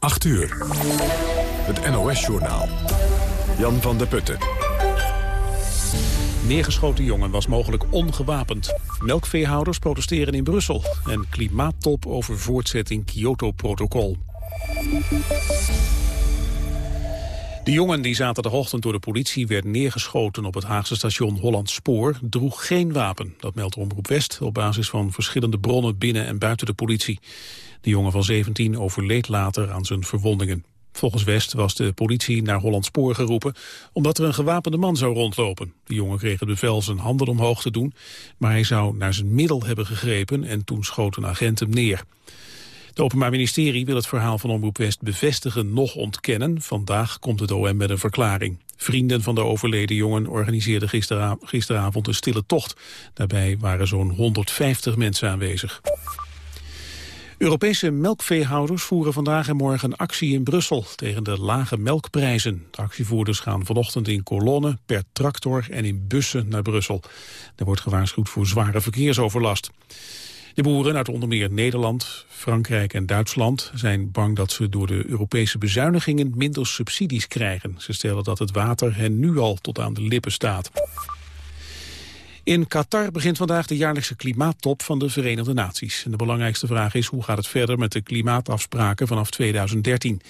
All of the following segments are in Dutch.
8 uur. Het NOS-journaal. Jan van der Putten. Neergeschoten jongen was mogelijk ongewapend. Melkveehouders protesteren in Brussel. En klimaattop over voortzetting Kyoto-protocol. De jongen die zaterdagochtend door de politie werd neergeschoten op het Haagse station Holland Spoor droeg geen wapen. Dat meldt Omroep West op basis van verschillende bronnen binnen en buiten de politie. De jongen van 17 overleed later aan zijn verwondingen. Volgens West was de politie naar Holland Spoor geroepen omdat er een gewapende man zou rondlopen. De jongen kreeg het bevel zijn handen omhoog te doen, maar hij zou naar zijn middel hebben gegrepen en toen schoot een agent hem neer. Het Openbaar Ministerie wil het verhaal van Omroep West bevestigen nog ontkennen. Vandaag komt het OM met een verklaring. Vrienden van de overleden jongen organiseerden gisteravond een stille tocht. Daarbij waren zo'n 150 mensen aanwezig. Europese melkveehouders voeren vandaag en morgen actie in Brussel tegen de lage melkprijzen. De actievoerders gaan vanochtend in kolonnen, per tractor en in bussen naar Brussel. Er wordt gewaarschuwd voor zware verkeersoverlast. De boeren uit onder meer Nederland, Frankrijk en Duitsland zijn bang dat ze door de Europese bezuinigingen minder subsidies krijgen. Ze stellen dat het water hen nu al tot aan de lippen staat. In Qatar begint vandaag de jaarlijkse klimaattop van de Verenigde Naties. De belangrijkste vraag is hoe gaat het verder met de klimaatafspraken vanaf 2013.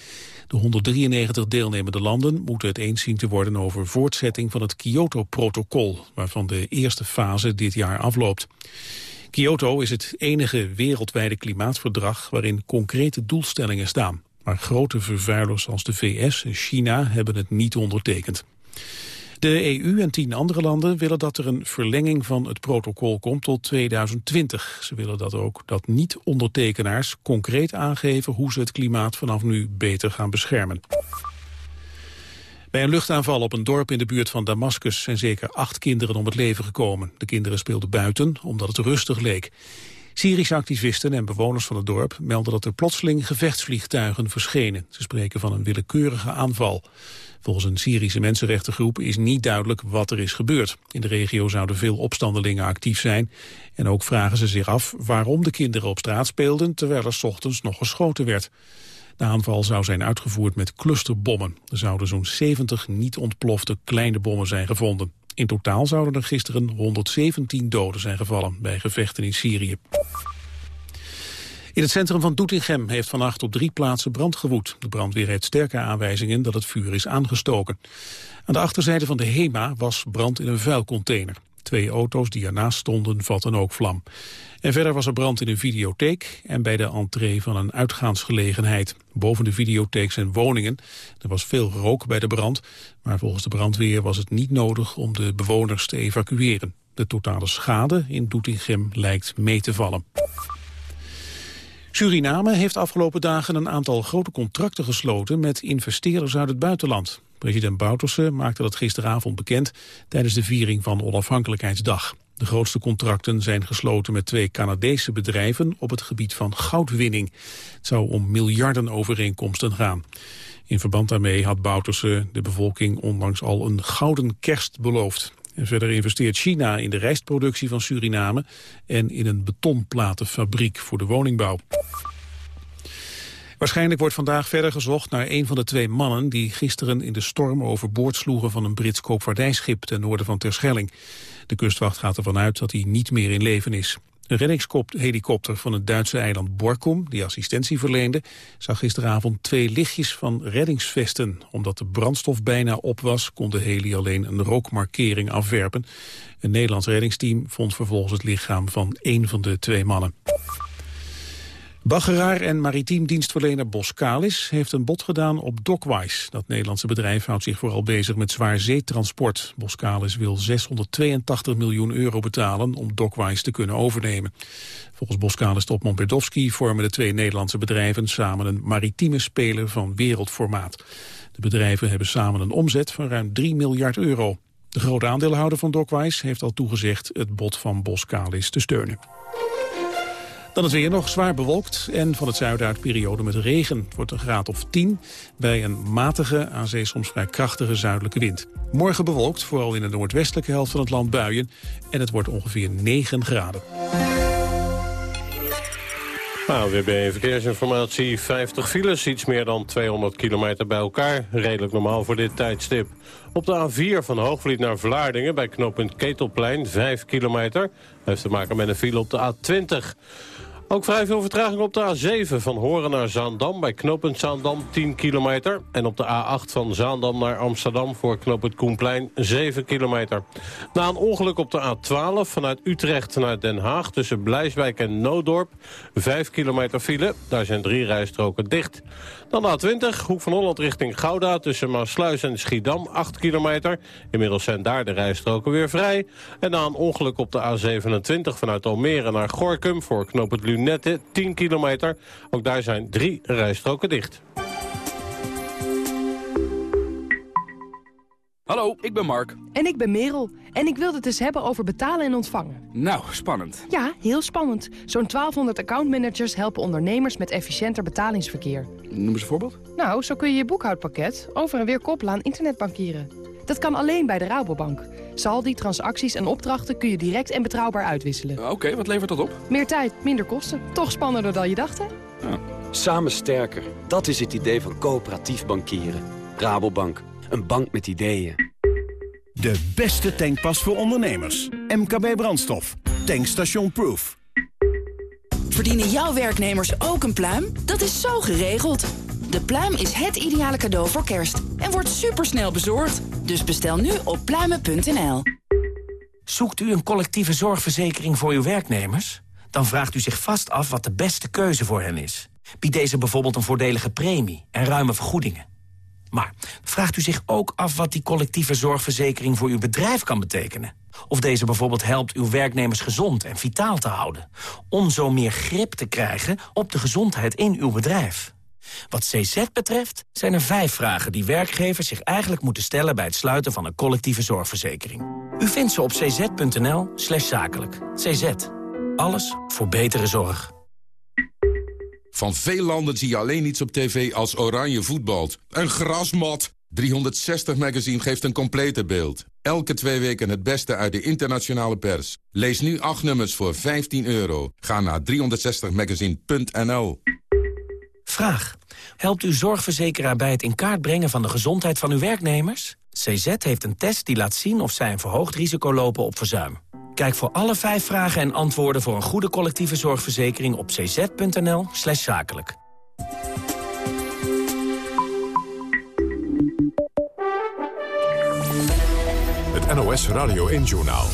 De 193 deelnemende landen moeten het eens zien te worden over voortzetting van het Kyoto-protocol, waarvan de eerste fase dit jaar afloopt. Kyoto is het enige wereldwijde klimaatverdrag waarin concrete doelstellingen staan. Maar grote vervuilers als de VS en China hebben het niet ondertekend. De EU en tien andere landen willen dat er een verlenging van het protocol komt tot 2020. Ze willen dat ook dat niet-ondertekenaars concreet aangeven hoe ze het klimaat vanaf nu beter gaan beschermen. Bij een luchtaanval op een dorp in de buurt van Damascus zijn zeker acht kinderen om het leven gekomen. De kinderen speelden buiten omdat het rustig leek. Syrische activisten en bewoners van het dorp melden dat er plotseling gevechtsvliegtuigen verschenen. Ze spreken van een willekeurige aanval. Volgens een Syrische mensenrechtengroep is niet duidelijk wat er is gebeurd. In de regio zouden veel opstandelingen actief zijn. En ook vragen ze zich af waarom de kinderen op straat speelden... terwijl er ochtends nog geschoten werd. De aanval zou zijn uitgevoerd met clusterbommen. Er zouden zo'n 70 niet ontplofte kleine bommen zijn gevonden. In totaal zouden er gisteren 117 doden zijn gevallen bij gevechten in Syrië. In het centrum van Doetinchem heeft vannacht op drie plaatsen brand gewoed. De brandweer heeft sterke aanwijzingen dat het vuur is aangestoken. Aan de achterzijde van de HEMA was brand in een vuilcontainer. Twee auto's die ernaast stonden vatten ook vlam. En verder was er brand in een videotheek en bij de entree van een uitgaansgelegenheid. Boven de videotheek zijn woningen. Er was veel rook bij de brand, maar volgens de brandweer was het niet nodig om de bewoners te evacueren. De totale schade in Doetinchem lijkt mee te vallen. Suriname heeft afgelopen dagen een aantal grote contracten gesloten met investeerders uit het buitenland. President Bouterse maakte dat gisteravond bekend tijdens de viering van Onafhankelijkheidsdag. De grootste contracten zijn gesloten met twee Canadese bedrijven op het gebied van goudwinning. Het zou om miljarden overeenkomsten gaan. In verband daarmee had Bouterse de bevolking onlangs al een gouden kerst beloofd. En verder investeert China in de rijstproductie van Suriname en in een betonplatenfabriek voor de woningbouw. Waarschijnlijk wordt vandaag verder gezocht naar een van de twee mannen die gisteren in de storm overboord sloegen van een Brits koopvaardijschip ten noorden van Terschelling. De kustwacht gaat ervan uit dat hij niet meer in leven is. Een reddingshelikopter van het Duitse eiland Borkum, die assistentie verleende, zag gisteravond twee lichtjes van reddingsvesten. Omdat de brandstof bijna op was, kon de heli alleen een rookmarkering afwerpen. Een Nederlands reddingsteam vond vervolgens het lichaam van één van de twee mannen. Baggeraar en maritiem dienstverlener Boskalis heeft een bod gedaan op Dockwise. Dat Nederlandse bedrijf houdt zich vooral bezig met zwaar zeetransport. Boskalis wil 682 miljoen euro betalen om Dockwise te kunnen overnemen. Volgens Boskalis topman Berdowski vormen de twee Nederlandse bedrijven samen een maritieme speler van wereldformaat. De bedrijven hebben samen een omzet van ruim 3 miljard euro. De grote aandeelhouder van Dockwise heeft al toegezegd het bod van Boskalis te steunen. Dan het weer nog zwaar bewolkt en van het zuiden uit periode met regen. Het wordt een graad of 10 bij een matige, aan zee soms vrij krachtige zuidelijke wind. Morgen bewolkt, vooral in de noordwestelijke helft van het land buien. En het wordt ongeveer 9 graden. AWB Verkeersinformatie, 50 files, iets meer dan 200 kilometer bij elkaar. Redelijk normaal voor dit tijdstip. Op de A4 van Hoogvliet naar Vlaardingen bij knooppunt Ketelplein, 5 kilometer. Dat heeft te maken met een file op de A20. Ook vrij veel vertraging op de A7 van Horen naar Zaandam... bij knooppunt Zaandam 10 kilometer. En op de A8 van Zaandam naar Amsterdam voor knooppunt Koenplein 7 kilometer. Na een ongeluk op de A12 vanuit Utrecht naar Den Haag... tussen Blijswijk en Noodorp 5 kilometer file. Daar zijn drie rijstroken dicht. Dan de A20, Hoek van Holland richting Gouda... tussen Maasluis en Schiedam 8 kilometer. Inmiddels zijn daar de rijstroken weer vrij. En na een ongeluk op de A27 vanuit Almere naar Gorkum... voor knooppunt Lunette 10 kilometer. Ook daar zijn drie rijstroken dicht. Hallo, ik ben Mark. En ik ben Merel. En ik wilde het eens hebben over betalen en ontvangen. Nou, spannend. Ja, heel spannend. Zo'n 1200 accountmanagers helpen ondernemers met efficiënter betalingsverkeer. Noem eens een voorbeeld. Nou, zo kun je je boekhoudpakket over en weer koppelen aan internetbankieren. Dat kan alleen bij de Rabobank. Saldi, transacties en opdrachten kun je direct en betrouwbaar uitwisselen. Oké, wat levert dat op? Meer tijd, minder kosten. Toch spannender dan je dacht, hè? Ja. Samen sterker. Dat is het idee van coöperatief bankieren. Rabobank. Een bank met ideeën. De beste tankpas voor ondernemers. MKB Brandstof. Tankstation Proof. Verdienen jouw werknemers ook een pluim? Dat is zo geregeld. De pluim is het ideale cadeau voor kerst en wordt supersnel bezorgd. Dus bestel nu op pluimen.nl. Zoekt u een collectieve zorgverzekering voor uw werknemers? Dan vraagt u zich vast af wat de beste keuze voor hen is. Biedt deze bijvoorbeeld een voordelige premie en ruime vergoedingen? Maar vraagt u zich ook af wat die collectieve zorgverzekering voor uw bedrijf kan betekenen? Of deze bijvoorbeeld helpt uw werknemers gezond en vitaal te houden? Om zo meer grip te krijgen op de gezondheid in uw bedrijf. Wat CZ betreft zijn er vijf vragen die werkgevers zich eigenlijk moeten stellen... bij het sluiten van een collectieve zorgverzekering. U vindt ze op cz.nl slash zakelijk. CZ. Alles voor betere zorg. Van veel landen zie je alleen iets op tv als oranje voetbalt. Een grasmat! 360 Magazine geeft een complete beeld. Elke twee weken het beste uit de internationale pers. Lees nu acht nummers voor 15 euro. Ga naar 360magazine.nl Vraag. Helpt uw zorgverzekeraar bij het in kaart brengen van de gezondheid van uw werknemers? CZ heeft een test die laat zien of zij een verhoogd risico lopen op verzuim. Kijk voor alle vijf vragen en antwoorden voor een goede collectieve zorgverzekering op cz.nl slash zakelijk. Het NOS Radio 1 Journaal.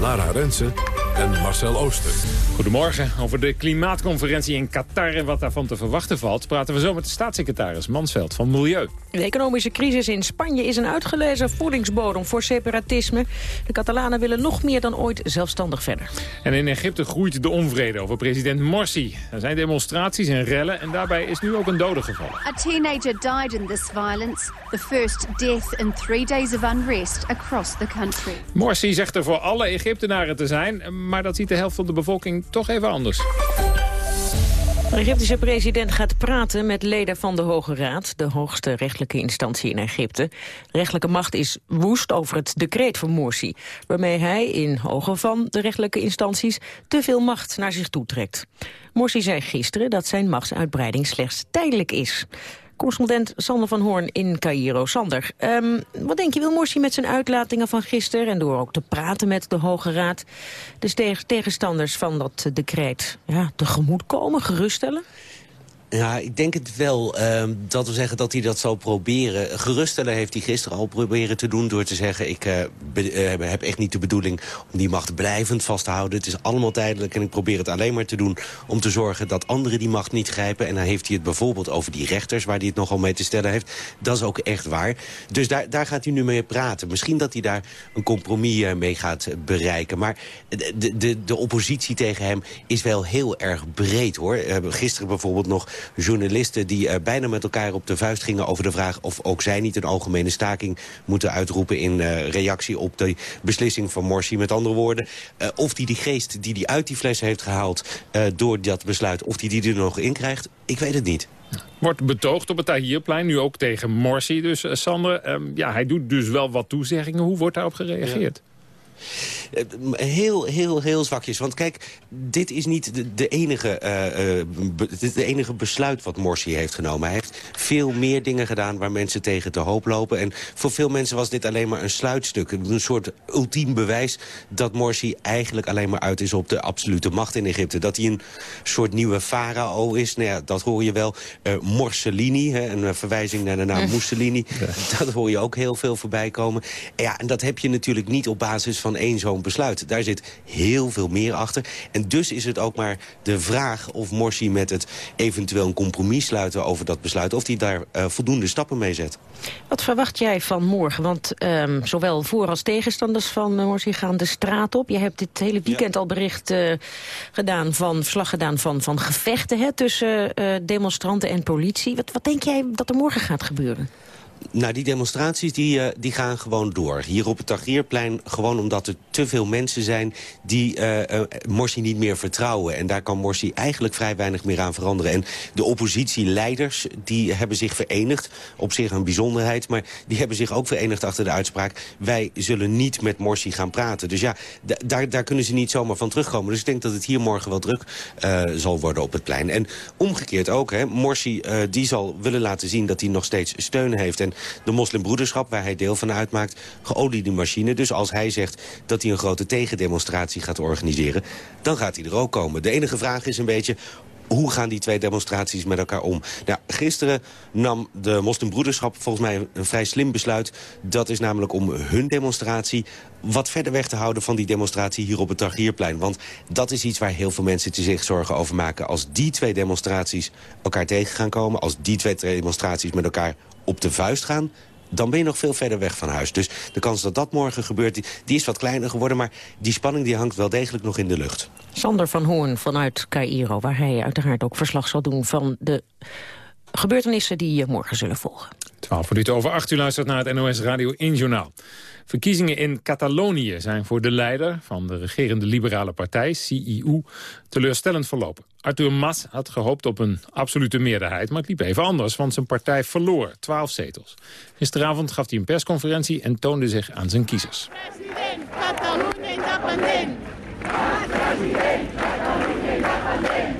Lara Rensen en Marcel Ooster. Goedemorgen. Over de klimaatconferentie in Qatar en wat daarvan te verwachten valt... praten we zo met de staatssecretaris Mansveld van Milieu. De economische crisis in Spanje is een uitgelezen voedingsbodem voor separatisme. De Catalanen willen nog meer dan ooit zelfstandig verder. En in Egypte groeit de onvrede over president Morsi. Er zijn demonstraties en rellen en daarbij is nu ook een dode gevallen. A teenager died in this violence. The first death in three days of unrest across the country. Morsi zegt er voor alle Egyptenaren te zijn, maar dat ziet de helft van de bevolking toch even anders. De Egyptische president gaat praten met leden van de Hoge Raad, de hoogste rechtelijke instantie in Egypte. Rechtelijke macht is woest over het decreet van Morsi, waarmee hij in ogen van de rechtelijke instanties te veel macht naar zich toetrekt. Morsi zei gisteren dat zijn machtsuitbreiding slechts tijdelijk is. Correspondent Sander van Hoorn in Cairo. Sander, um, wat denk je, wil Morsi met zijn uitlatingen van gisteren... en door ook te praten met de Hoge Raad... de tegenstanders van dat decreet ja, tegemoet komen, geruststellen? Ja, ik denk het wel. Uh, dat we zeggen dat hij dat zal proberen. Geruststellen heeft hij gisteren al proberen te doen... door te zeggen, ik be, uh, heb echt niet de bedoeling om die macht blijvend vast te houden. Het is allemaal tijdelijk en ik probeer het alleen maar te doen... om te zorgen dat anderen die macht niet grijpen. En dan heeft hij het bijvoorbeeld over die rechters... waar hij het nogal mee te stellen heeft. Dat is ook echt waar. Dus daar, daar gaat hij nu mee praten. Misschien dat hij daar een compromis mee gaat bereiken. Maar de, de, de oppositie tegen hem is wel heel erg breed, hoor. gisteren bijvoorbeeld nog journalisten die uh, bijna met elkaar op de vuist gingen over de vraag of ook zij niet een algemene staking moeten uitroepen in uh, reactie op de beslissing van Morsi. Met andere woorden, uh, of die die geest die hij uit die fles heeft gehaald door dat besluit, of die die er nog in krijgt, ik weet het niet. Wordt betoogd op het Tahirplein, nu ook tegen Morsi. Dus Sander, um, ja, hij doet dus wel wat toezeggingen. Hoe wordt daarop gereageerd? Eh, Heel, heel, heel zwakjes. Want kijk, dit is niet de, de enige, eh, eh, be- de enige besluit wat Morsi heeft genomen. Hij heeft veel meer dingen gedaan waar mensen tegen te hoop lopen. En voor veel mensen was dit alleen maar een sluitstuk. Een soort ultiem bewijs dat Morsi eigenlijk alleen maar uit is op de absolute macht in Egypte. Dat hij een soort nieuwe farao is, nou ja, dat hoor je wel. Morcellini, hè, een verwijzing naar de naam Mussolini. Dat hoor je ook heel veel voorbij komen. Ja, en dat heb je natuurlijk niet op basis van één zo'n besluit. Daar zit heel veel meer achter. En dus is het ook maar de vraag of Morsi met het eventueel een compromis sluiten over dat besluit... of hij daar eh, voldoende stappen mee zet. Wat verwacht jij van morgen? Want ehm, zowel voor- als tegenstanders van uh, Morsi gaan de straat op. Je hebt dit hele weekend al bericht eh, gedaan van, verslag gedaan van, van gevechten hè, tussen eh, demonstranten en politie. Wat, wat denk jij dat er morgen gaat gebeuren? Nou, die demonstraties die, eh, die gaan gewoon door. Hier op het Tahrirplein gewoon omdat er te veel mensen zijn... die eh, eh, Morsi niet meer vertrouwen. En daar kan Morsi eigenlijk vrij weinig meer aan veranderen. En de oppositieleiders die hebben zich verenigd. Op zich een bijzonderheid, maar die hebben zich ook verenigd achter de uitspraak... wij zullen niet met Morsi gaan praten. Dus ja, daar, daar kunnen ze niet zomaar van terugkomen. Dus ik denk dat het hier morgen wel druk zal worden op het plein. En omgekeerd ook, hè. Morsi die zal willen laten zien dat hij nog steeds steun heeft... En de moslimbroederschap, waar hij deel van uitmaakt, geolied die machine. Dus als hij zegt dat hij een grote tegendemonstratie gaat organiseren... dan gaat hij er ook komen. De enige vraag is een beetje... Hoe gaan die twee demonstraties met elkaar om? Nou, gisteren nam de moslimbroederschap volgens mij een vrij slim besluit. Dat is namelijk om hun demonstratie wat verder weg te houden van die demonstratie hier op het Tahrirplein. Want dat is iets waar heel veel mensen zich zorgen over maken. Als die twee demonstraties elkaar tegen gaan komen... als die twee demonstraties met elkaar op de vuist gaan dan ben je nog veel verder weg van huis. Dus de kans dat dat morgen gebeurt, die, die is wat kleiner geworden... maar die spanning die hangt wel degelijk nog in de lucht. Sander van Hoorn vanuit Cairo, waar hij uiteraard ook verslag zal doen van de gebeurtenissen die morgen zullen volgen. 12 minuten over 8 u luistert naar het NOS Radio 1 Journaal. Verkiezingen in Catalonië zijn voor de leider van de regerende liberale partij, CIU, teleurstellend verlopen. Arthur Mas had gehoopt op een absolute meerderheid, maar het liep even anders, want zijn partij verloor 12 zetels. Gisteravond gaf hij een persconferentie en toonde zich aan zijn kiezers.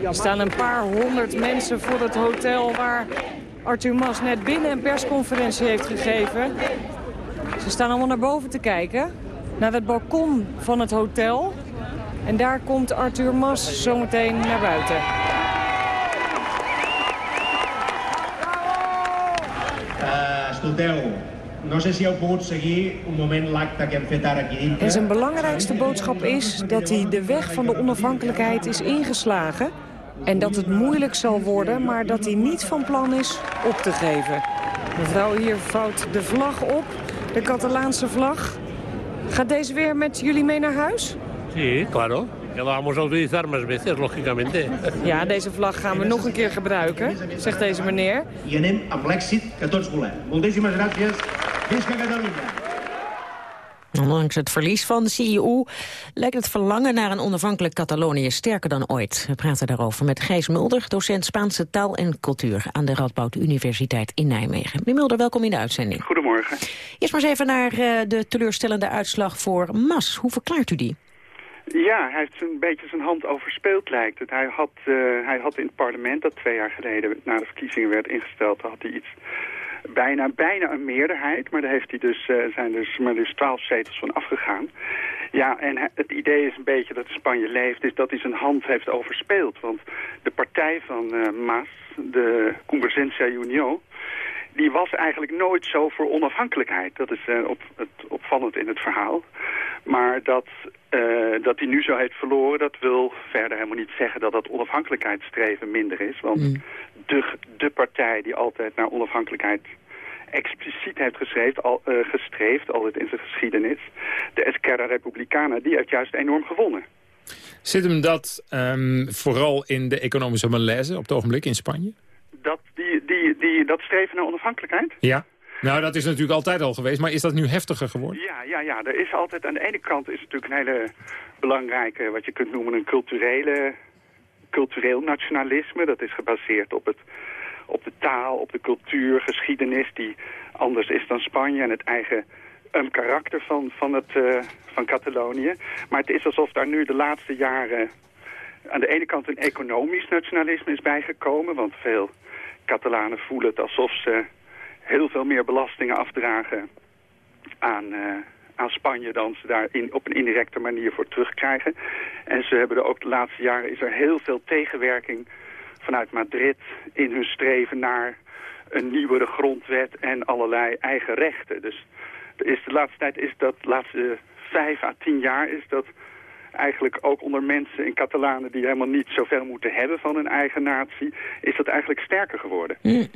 Er staan een paar honderd mensen voor het hotel waar Arthur Mas net binnen een persconferentie heeft gegeven. Ze staan allemaal naar boven te kijken, naar het balkon van het hotel. En daar komt Arthur Mas zometeen naar buiten. Uh, escolteu, no sé si heu pogut seguir un moment l'acte que hem fet ara aquí dintre. En zijn belangrijkste boodschap is dat hij de weg van de onafhankelijkheid is ingeslagen. En dat het moeilijk zal worden, maar dat hij niet van plan is op te geven. Mevrouw hier vouwt de vlag op, de Catalaanse vlag. Gaat deze weer met jullie mee naar huis? Sí, claro. La vamos a utilizar más veces, lógicamente. Ja, deze vlag gaan we nog een keer gebruiken, zegt deze meneer. I anem amb l'èxit que tots volem. Moltíssimes gràcies. Visca Catalunya! Ondanks het verlies van de CIU lijkt het verlangen naar een onafhankelijk Catalonië sterker dan ooit. We praten daarover met Gijs Mulder, docent Spaanse taal en cultuur aan de Radboud Universiteit in Nijmegen. Meneer Mulder, welkom in de uitzending. Goedemorgen. Eerst maar eens even naar uh, de teleurstellende uitslag voor Mas. Hoe verklaart u die? Ja, hij heeft een beetje zijn hand overspeeld lijkt het. Hij had, uh, hij had in het parlement, dat twee jaar geleden na de verkiezingen werd ingesteld, had hij iets bijna, bijna een meerderheid. Maar daar heeft hij dus, uh, zijn dus maar dus twaalf zetels van afgegaan. Ja, en het idee is een beetje dat Spanje leeft, is dat hij zijn hand heeft overspeeld. Want de partij van uh, Mas, de Convergencia Unión, die was eigenlijk nooit zo voor onafhankelijkheid. Dat is uh, op, het opvallend in het verhaal. Maar dat, uh, dat hij nu zo heeft verloren, dat wil verder helemaal niet zeggen dat dat onafhankelijkheidsstreven minder is. Want mm. de, de partij die altijd naar onafhankelijkheid expliciet heeft geschreven, al, uh, gestreefd, altijd in zijn geschiedenis, de Esquerra Republicana, die heeft juist enorm gewonnen. Zit hem dat um, vooral in de economische malaise op het ogenblik in Spanje? Dat, die, die, die, dat streven naar onafhankelijkheid? Ja. Nou, dat is natuurlijk altijd al geweest, maar is dat nu heftiger geworden? Ja, ja, ja. Er is altijd, aan de ene kant is het natuurlijk een hele belangrijke, wat je kunt noemen een culturele, cultureel nationalisme. Dat is gebaseerd op, het, op de taal, op de cultuur, geschiedenis die anders is dan Spanje en het eigen een karakter van, van, het, eh, van Catalonië. Maar het is alsof daar nu de laatste jaren aan de ene kant een economisch nationalisme is bijgekomen. Want veel Catalanen voelen het alsof ze heel veel meer belastingen afdragen aan, uh, aan Spanje dan ze daar in, op een indirecte manier voor terugkrijgen. En ze hebben er ook de laatste jaren is er heel veel tegenwerking vanuit Madrid in hun streven naar een nieuwere grondwet en allerlei eigen rechten. Dus is de laatste tijd is dat, de laatste vijf à tien jaar is dat eigenlijk ook onder mensen in Catalanen die helemaal niet zoveel moeten hebben van hun eigen natie, is dat eigenlijk sterker geworden. Mm.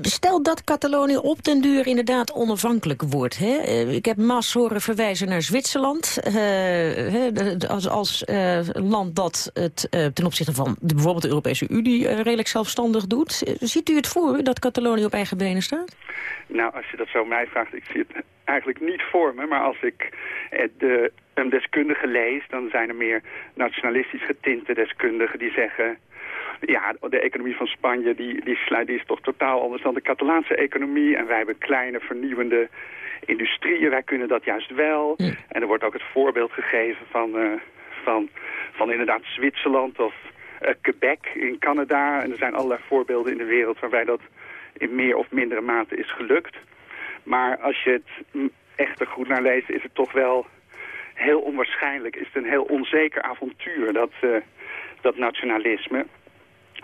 Stel dat Catalonië op den duur inderdaad onafhankelijk wordt. Hè? Eh, ik heb Mas horen verwijzen naar Zwitserland. Uh, als als uh, land dat het ten opzichte van bijvoorbeeld de Europese Unie redelijk zelfstandig doet. ziet u het voor dat Catalonië op eigen benen staat? Nou, als je dat zo mij vraagt, ik zie het eigenlijk niet voor me. Maar als ik de, een deskundige lees, dan zijn er meer nationalistisch getinte deskundigen die zeggen... Ja, de economie van Spanje die, die, die is toch totaal anders dan de Catalaanse economie. En wij hebben kleine vernieuwende industrieën, wij kunnen dat juist wel. En er wordt ook het voorbeeld gegeven van, uh, van, van inderdaad Zwitserland of uh, Quebec in Canada. En er zijn allerlei voorbeelden in de wereld waarbij dat in meer of mindere mate is gelukt. Maar als je het echt er goed naar leest, is het toch wel heel onwaarschijnlijk. Is het een heel onzeker avontuur, dat, uh, dat nationalisme.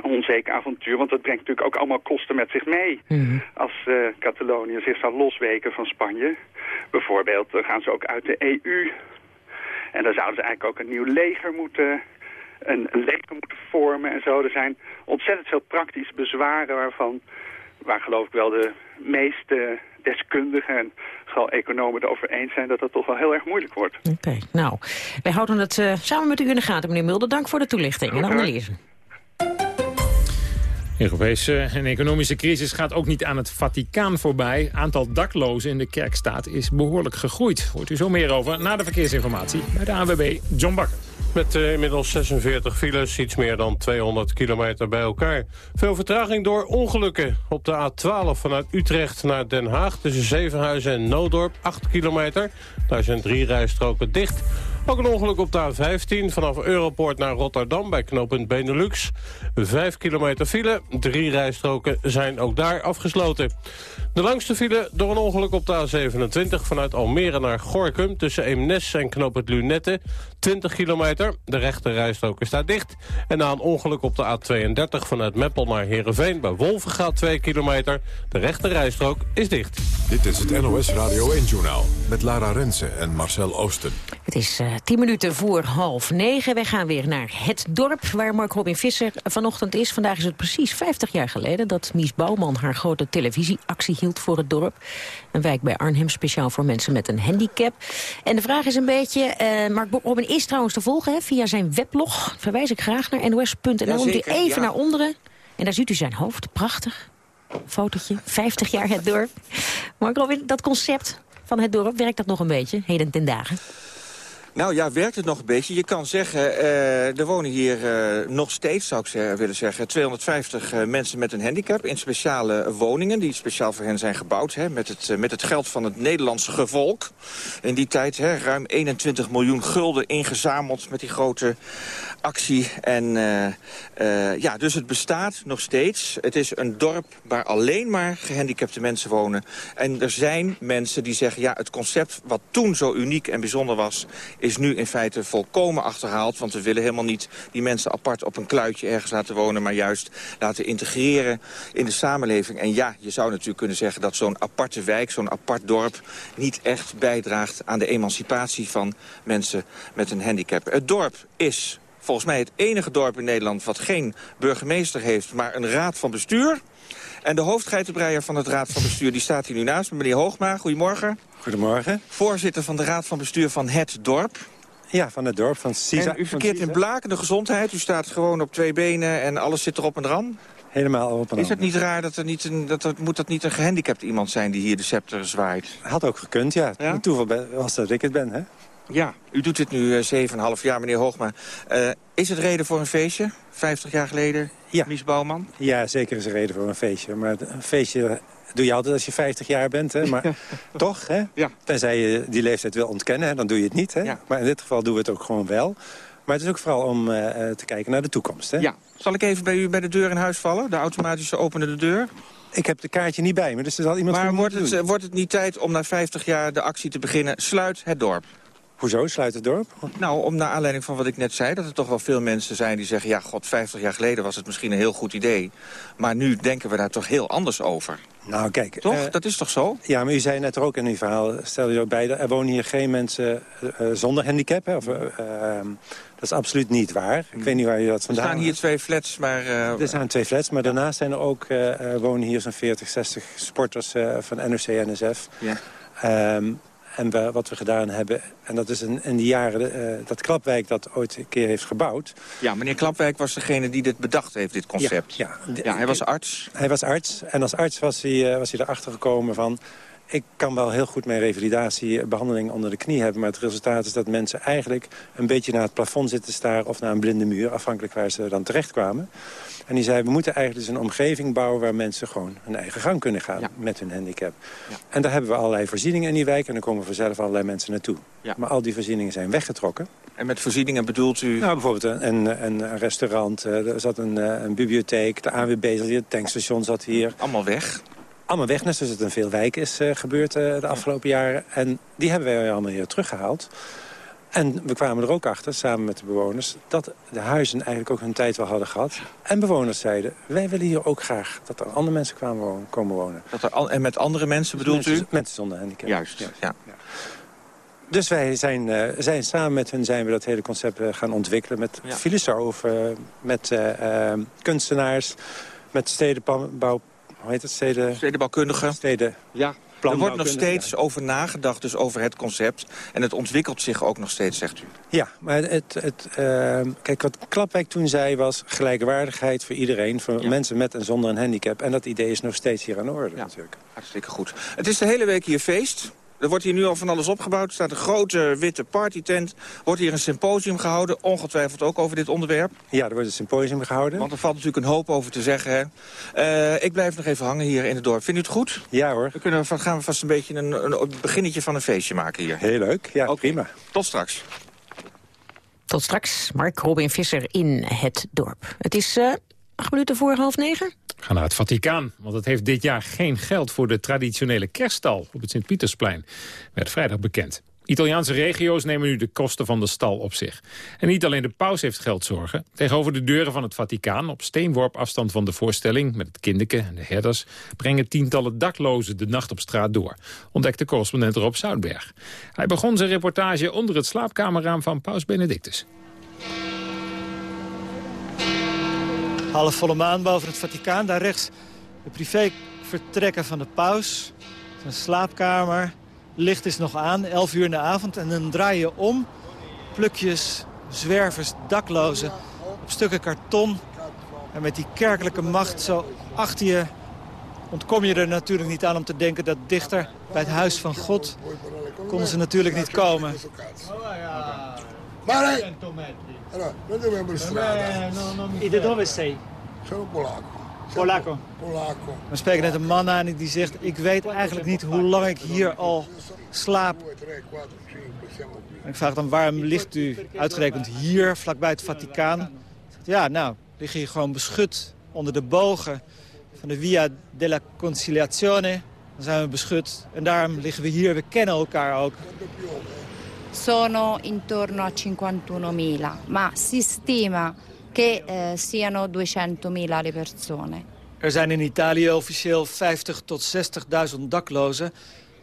Onzeker avontuur, want dat brengt natuurlijk ook allemaal kosten met zich mee. Mhm. Als uh, Catalonië zich zou losweken van Spanje. Bijvoorbeeld, dan gaan ze ook uit de EU. En dan zouden ze eigenlijk ook een nieuw leger moeten een, leger moeten vormen en zo. Er zijn ontzettend veel praktische bezwaren waarvan, waar geloof ik wel de meeste deskundigen en vooral economen het over eens zijn dat dat toch wel heel erg moeilijk wordt. Oké, nou, wij houden het uh, samen met u in de gaten, meneer Mulder. Dank voor de toelichting en analyse. Europese en economische crisis gaat ook niet aan het Vaticaan voorbij. Aantal daklozen in de kerkstaat is behoorlijk gegroeid. Hoort u zo meer over na de verkeersinformatie bij de ANWB John Bakker. Met uh, inmiddels 46 files, iets meer dan 200 kilometer bij elkaar. Veel vertraging door ongelukken. Op de A12 vanuit Utrecht naar Den Haag tussen Zevenhuizen en Noodorp, 8 kilometer. Daar zijn drie rijstroken dicht. Ook een ongeluk op de A15 vanaf Europoort naar Rotterdam bij knooppunt Benelux. Vijf kilometer file, drie rijstroken zijn ook daar afgesloten. De langste file door een ongeluk op de A27 vanuit Almere naar Gorkum... tussen Eemnes en knooppunt Lunette, 20 kilometer. De rechte rijstrook staat dicht. En na een ongeluk op de A32 vanuit Meppel naar Heerenveen... bij Wolvengaat 2 kilometer. De rechte rijstrook is dicht. Dit is het NOS Radio 1-journaal met Lara Rensen en Marcel Oosten. Het is uh, tien minuten voor half negen. Wij gaan weer naar het dorp waar Mark Robin Visser vanochtend is. Vandaag is het precies 50 jaar geleden dat Mies Bouwman haar grote televisieactie hield voor het dorp. Een wijk bij Arnhem, speciaal voor mensen met een handicap. En de vraag is een beetje, uh, Mark Robin is trouwens te volgen hè, via zijn weblog. Verwijs ik graag naar nos.nl. Moet u even ja. naar onderen. En daar ziet u zijn hoofd, prachtig. Fotootje, 50 jaar het dorp. Mark Robin, dat concept van het dorp, werkt dat nog een beetje, heden ten dagen? Nou ja, werkt het nog een beetje. Je kan zeggen, uh, er wonen hier uh, nog steeds, zou ik willen zeggen... 250 uh, mensen met een handicap in speciale woningen... die speciaal voor hen zijn gebouwd, hè, met, het, met het geld van het Nederlandse gevolk. In die tijd hè, ruim 21 miljoen gulden ingezameld met die grote actie. En ja, dus het bestaat nog steeds. Het is een dorp waar alleen maar gehandicapte mensen wonen. En er zijn mensen die zeggen, ja, het concept wat toen zo uniek en bijzonder was is nu in feite volkomen achterhaald. Want we willen helemaal niet die mensen apart op een kluitje ergens laten wonen... maar juist laten integreren in de samenleving. En ja, je zou natuurlijk kunnen zeggen dat zo'n aparte wijk, zo'n apart dorp... niet echt bijdraagt aan de emancipatie van mensen met een handicap. Het dorp is volgens mij het enige dorp in Nederland... wat geen burgemeester heeft, maar een raad van bestuur... En de hoofdgeitenbreier van het Raad van Bestuur die staat hier nu naast me. Meneer Hoogma, goedemorgen. Goedemorgen. Voorzitter van de Raad van Bestuur van het dorp. Ja, van het dorp, van CISA. En u verkeert in blakende gezondheid. U staat gewoon op twee benen en alles zit erop en eraan. Helemaal op en Is het niet raar dat er niet een, dat er, moet dat niet een gehandicapt iemand zijn die hier de scepter zwaait? Had ook gekund, ja. ja? Toeval was dat ik het ben, hè? Ja, u doet dit nu uh, 7,5 jaar, meneer Hoogma. Uh, is het reden voor een feestje? 50 jaar geleden, ja. Mies Bouwman? Ja, zeker is er reden voor een feestje. Maar een feestje doe je altijd als je 50 jaar bent. Hè? Maar toch, hè? Ja. tenzij je die leeftijd wil ontkennen, hè? dan doe je het niet. Hè? Ja. Maar in dit geval doen we het ook gewoon wel. Maar het is ook vooral om uh, te kijken naar de toekomst. Hè? Ja. Zal ik even bij u bij de deur in huis vallen? De automatische openen de deur? Ik heb de kaartje niet bij me, dus er zal iemand Maar wordt het, wordt het niet tijd om na 50 jaar de actie te beginnen? Sluit het dorp. Hoezo, sluit het dorp? Nou, om naar aanleiding van wat ik net zei... dat er toch wel veel mensen zijn die zeggen... ja, god, 50 jaar geleden was het misschien een heel goed idee. Maar nu denken we daar toch heel anders over. Nou, kijk... Toch? Uh, dat is toch zo? Ja, maar u zei net ook in uw verhaal... stel je ook bij, er wonen hier geen mensen uh, zonder handicap. Hè? Of, uh, dat is absoluut niet waar. Ik weet niet waar je dat vandaan... Er staan hier twee flats, maar... Er staan twee flats, maar daarnaast zijn er ook... wonen hier zo'n 40, 60 sporters van NOC-NSF. Ja. Um, en we, wat we gedaan hebben, en dat is in, in die jaren uh, dat Klapwijk dat ooit een keer heeft gebouwd. Ja, meneer Klapwijk was degene die dit bedacht heeft, dit concept. Ja, ja. ja hij was arts. Hij was arts. En als arts was hij, uh, was hij erachter gekomen van... ik kan wel heel goed mijn revalidatiebehandeling onder de knie hebben... maar het resultaat is dat mensen eigenlijk een beetje naar het plafond zitten staren... of naar een blinde muur, afhankelijk waar ze dan terechtkwamen. En die zei, we moeten eigenlijk dus een omgeving bouwen... waar mensen gewoon hun eigen gang kunnen gaan ja. met hun handicap. Ja. En daar hebben we allerlei voorzieningen in die wijk... en daar komen vanzelf allerlei mensen naartoe. Ja. Maar al die voorzieningen zijn weggetrokken. En met voorzieningen bedoelt u? Nou, bijvoorbeeld een, een, een restaurant, er zat een, een bibliotheek... de AWB zat hier, het tankstation zat hier. Allemaal weg? Allemaal weg, net zoals het in veel wijken is uh, gebeurd uh, de afgelopen jaren. En die hebben wij allemaal hier teruggehaald. En we kwamen er ook achter, samen met de bewoners... dat de huizen eigenlijk ook hun tijd wel hadden gehad. En bewoners zeiden, wij willen hier ook graag... dat er andere mensen kwamen wonen, komen wonen. Dat er al, en met andere mensen dus bedoelt mensen, u? Mensen zonder handicap. Juist, ja. ja. Dus wij zijn, uh, zijn samen met hun zijn we dat hele concept uh, gaan ontwikkelen... met ja. filosofen, met uh, kunstenaars, met stedenbouw... Hoe heet het? Steden... Stedenbouwkundigen. Steden... Ja. Er wordt nog steeds over nagedacht, dus over het concept. En het ontwikkelt zich ook nog steeds, zegt u. Ja, maar het, het, uh, kijk, wat Klapwijk toen zei was gelijkwaardigheid voor iedereen. Voor ja. mensen met en zonder een handicap. En dat idee is nog steeds hier aan de orde ja. natuurlijk. Hartstikke goed. Het is de hele week hier feest. Er wordt hier nu al van alles opgebouwd. Er staat een grote witte partytent. Wordt hier een symposium gehouden. Ongetwijfeld ook over dit onderwerp. Ja, er wordt een symposium gehouden. Want er valt natuurlijk een hoop over te zeggen. Uh, ik blijf nog even hangen hier in het dorp. Vindt u het goed? Ja hoor. Dan kunnen we, gaan we vast een beetje een, een, een beginnetje van een feestje maken hier. Heel leuk. Ja, okay. prima. Tot straks. Tot straks. Mark Robin Visser in het dorp. Het is uh, acht minuten voor half negen. Gaan naar het Vaticaan, want het heeft dit jaar geen geld voor de traditionele kerststal op het Sint-Pietersplein. Werd vrijdag bekend. Italiaanse regio's nemen nu de kosten van de stal op zich. En niet alleen de paus heeft geldzorgen. Tegenover de deuren van het Vaticaan, op steenworp afstand van de voorstelling... met het kinderke en de herders... brengen tientallen daklozen de nacht op straat door. Ontdekte correspondent Rob Zoutberg. Hij begon zijn reportage onder het slaapkamerraam van paus Benedictus. Halfvolle maan boven het Vaticaan. Daar rechts de privévertrekken van de paus. Zijn slaapkamer. Licht is nog aan, 11 uur in de avond. En dan draai je om. Plukjes, zwervers, daklozen. Op stukken karton. En met die kerkelijke macht zo achter je... ontkom je er natuurlijk niet aan om te denken dat dichter bij het huis van God... konden ze natuurlijk niet komen. Allora, noi dobbiamo strada. E da dove sei? Sono polacco. Polacco. Polacco. We spreken net een man aan die zegt... ik weet eigenlijk niet hoe lang ik hier al slaap. En ik vraag dan waarom ligt u uitgerekend hier, vlakbij het Vaticaan? Ja, nou, lig hier gewoon beschut onder de bogen van de Via della Conciliazione. Dan zijn we beschut en daarom liggen we hier. We kennen elkaar ook. Sono intorno a 51.000, ma si stima che eh, siano 200.000 le persone. Er zijn in Italië officieel 50 tot 60.000 daklozen.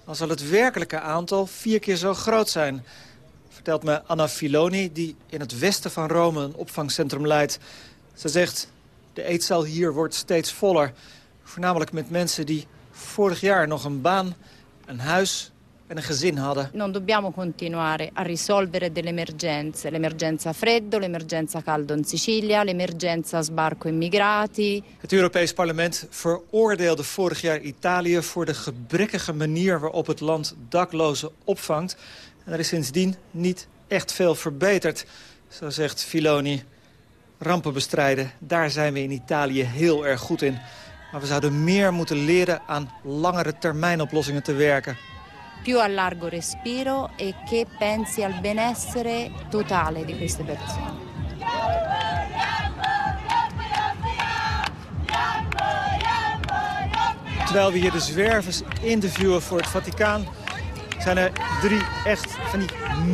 Dan zal het werkelijke aantal vier keer zo groot zijn. Vertelt me Anna Filoni, die in het westen van Rome een opvangcentrum leidt. Ze zegt, de eetzaal hier wordt steeds voller. Voornamelijk met mensen die vorig jaar nog een baan, een huis en een gezin hadden. Non dobbiamo continuare a risolvere delle emergenze. L'emergenza freddo, l'emergenza caldo in Sicilia, l'emergenza sbarco immigrati. Het Europees Parlement veroordeelde vorig jaar Italië... voor de gebrekkige manier waarop het land daklozen opvangt. En er is sindsdien niet echt veel verbeterd. Zo zegt Filoni. Rampen bestrijden, daar zijn we in Italië heel erg goed in. Maar we zouden meer moeten leren aan langere termijnoplossingen te werken. Più a largo respiro e che pensi al benessere totale di queste persone. Terwijl we hier de zwervers interviewen voor het Vaticaan... zijn er drie echt van die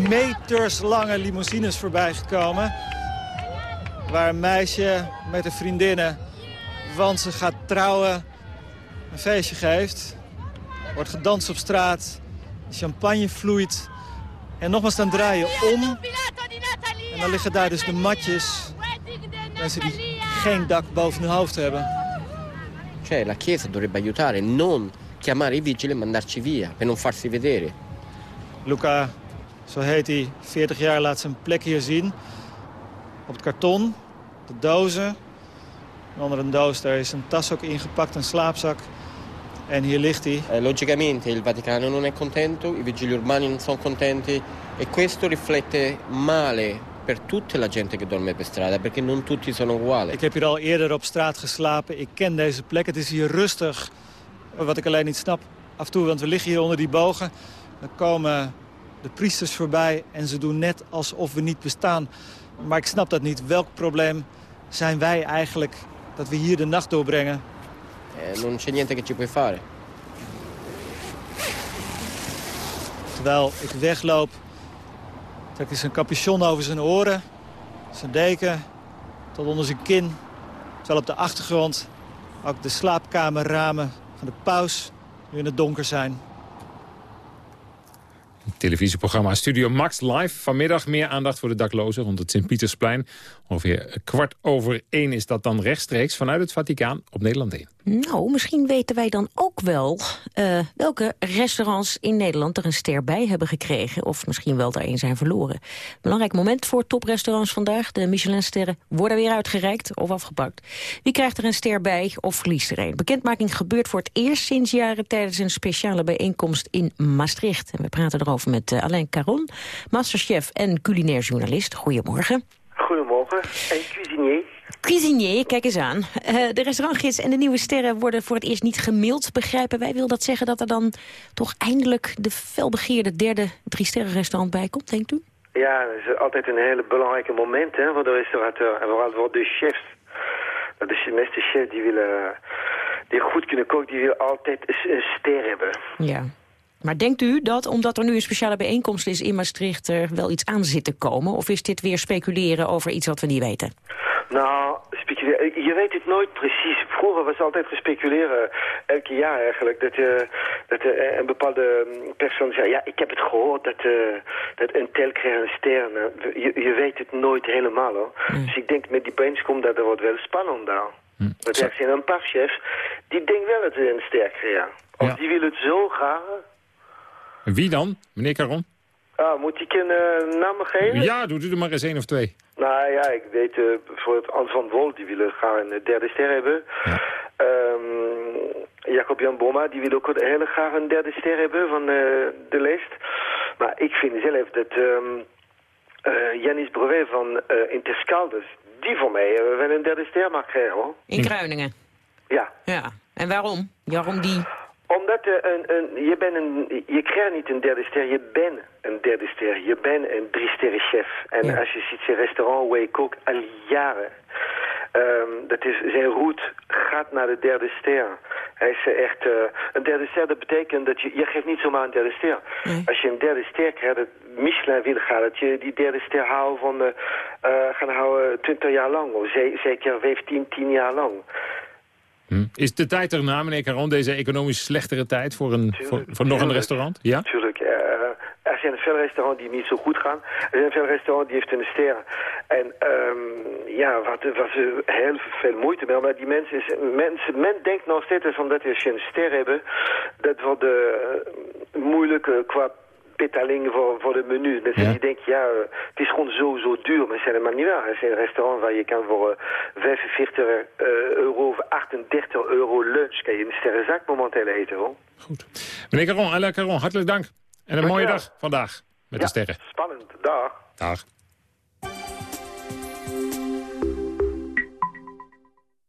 meterslange limousines voorbij gekomen. Waar een meisje met een vriendinnen, want ze gaat trouwen, een feestje geeft. Wordt gedanst op straat, champagne vloeit. En nogmaals dan draaien om. En dan liggen daar dus de matjes. Mensen die geen dak boven hun hoofd hebben. Cioè la Chiesa dovrebbe aiutare, non chiamare i vigili e mandarci via per non farsi vedere. Luca, zo heet hij, 40 jaar laat zijn plek hier zien. Op het karton, de dozen. En onder een doos daar is een tas ook ingepakt, een slaapzak. En hier ligt hij. Eh, logicamente il Vaticano non è contento, i vigili urbani non sono contenti e questo riflette male per tutta la gente che dorme per strada, perché non tutti sono uguali. Ik heb hier al eerder op straat geslapen. Ik ken deze plek. Het is hier rustig. Wat ik alleen niet snap af en toe, want we liggen hier onder die bogen. Dan komen de priesters voorbij en ze doen net alsof we niet bestaan. Maar ik snap dat niet. Welk probleem zijn wij eigenlijk dat we hier de nacht doorbrengen? Eh, non c'è niente che ci puoi fare. Terwijl ik wegloop, trekt hij zijn capuchon over zijn oren, zijn deken tot onder zijn kin. Terwijl op de achtergrond ook de slaapkamerramen van de paus nu in het donker zijn. Televisieprogramma Studio Max Live. Vanmiddag meer aandacht voor de daklozen rond het Sint-Pietersplein. Ongeveer kwart over één is dat dan rechtstreeks vanuit het Vaticaan op Nederland 1. Nou, misschien weten wij dan ook wel uh, welke restaurants in Nederland er een ster bij hebben gekregen. Of misschien wel daarin zijn verloren. Belangrijk moment voor toprestaurants vandaag. De Michelinsterren worden weer uitgereikt of afgepakt. Wie krijgt er een ster bij of verliest er een? Bekendmaking gebeurt voor het eerst sinds jaren tijdens een speciale bijeenkomst in Maastricht. En we praten erover met uh, Alain Caron, masterchef en culinair journalist. Goedemorgen. Goedemorgen. En cuisinier. Cuisinier, kijk eens aan. Uh, de restaurantgids en de nieuwe sterren worden voor het eerst niet gemaild, begrijpen wij. Wil dat zeggen dat er dan toch eindelijk de felbegeerde derde drie-sterren-restaurant bij komt, denkt u? Ja, dat is altijd een hele belangrijke moment hè, voor de restaurateur. En vooral voor de chefs. De meeste chefs die willen, die goed kunnen koken, die willen altijd een ster hebben. Ja. Maar denkt u dat, omdat er nu een speciale bijeenkomst is in Maastricht... er wel iets aan zit te komen? Of is dit weer speculeren over iets wat we niet weten? Nou, speculeren, je weet het nooit precies. Vroeger was altijd gespeculeren, elke jaar eigenlijk, dat, uh, dat uh, een bepaalde persoon zei... ja, ik heb het gehoord dat, uh, dat een tel krijgt een ster. Je, je weet het nooit helemaal, hoor. Dus ik denk met die bijeenkomst dat er wordt wel spannend daar. Mm. Want er zijn een paar chefs die denken wel dat ze een ster krijgen. Of ja. die willen het zo graag... Wie dan, meneer Caron? Ah, moet ik een naam geven? Ja, doe er maar eens één of twee. Nou ja, ik weet uh, bijvoorbeeld Ans van Wol, die willen graag een derde ster hebben. Ja. Um, Jacob-Jan Boma, die wil ook heel graag een derde ster hebben van uh, de lijst. Maar ik vind zelf dat um, Janis Brevet van Interscaldes, die voor mij wel een derde ster mag krijgen hoor. In Kruiningen? Ja. Ja, en waarom? Waarom die... Omdat een, een, je, bent een, je krijgt niet een derde ster, je bent een derde ster. Je bent een drie sterren chef. En ja. als je ziet zijn restaurant waar je kookt al jaren. Um, dat is, zijn route gaat naar de derde ster. Hij is echt... Uh, een derde ster, dat betekent dat je... Je geeft niet zomaar een derde ster. Nee. Als je een derde ster krijgt, dat Michelin wil gaan, dat je die derde ster houdt van... Uh, gaan houden 20 jaar lang. Of zeker 15, 10 jaar lang. Hm. Is de tijd erna, meneer Caron, deze economisch slechtere tijd voor, een, tuurlijk, voor, voor nog een restaurant? Ja? Tuurlijk. Uh, er zijn veel restaurants die niet zo goed gaan. Er zijn veel restaurants die heeft een ster. En um, ja, wat, wat ze heel veel moeite mee. Maar die mensen, is, mensen men denkt nog steeds van dat als je een ster hebben, dat wordt uh, moeilijk qua betaling voor, voor de menu. Mensen ja. die denken, ja, het is gewoon zo, zo duur. Maar het is helemaal niet waar. Het is een restaurant waar je kan voor uh, 45 uh, euro of 38 euro lunch... kan je een sterrenzak momenteel eten, hoor. Goed. Meneer Caron, Alain Caron, hartelijk dank. En een mooie dag vandaag. met de sterren. Spannend, dag. Dag.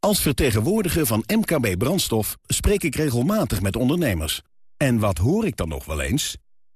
Als vertegenwoordiger van MKB Brandstof spreek ik regelmatig met ondernemers. En wat hoor ik dan nog wel eens?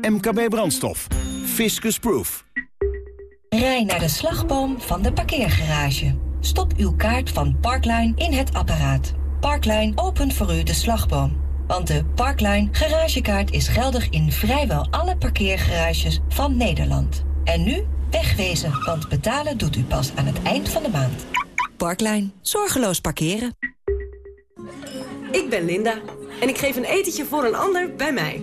MKB Brandstof. Fiscus Proof. Rij naar de slagboom van de parkeergarage. Stop uw kaart van Parkline in het apparaat. Parkline opent voor u de slagboom. Want de Parkline garagekaart is geldig in vrijwel alle parkeergarages van Nederland. En nu wegwezen, want betalen doet u pas aan het eind van de maand. Parkline. Zorgeloos parkeren. Ik ben Linda en ik geef een etentje voor een ander bij mij.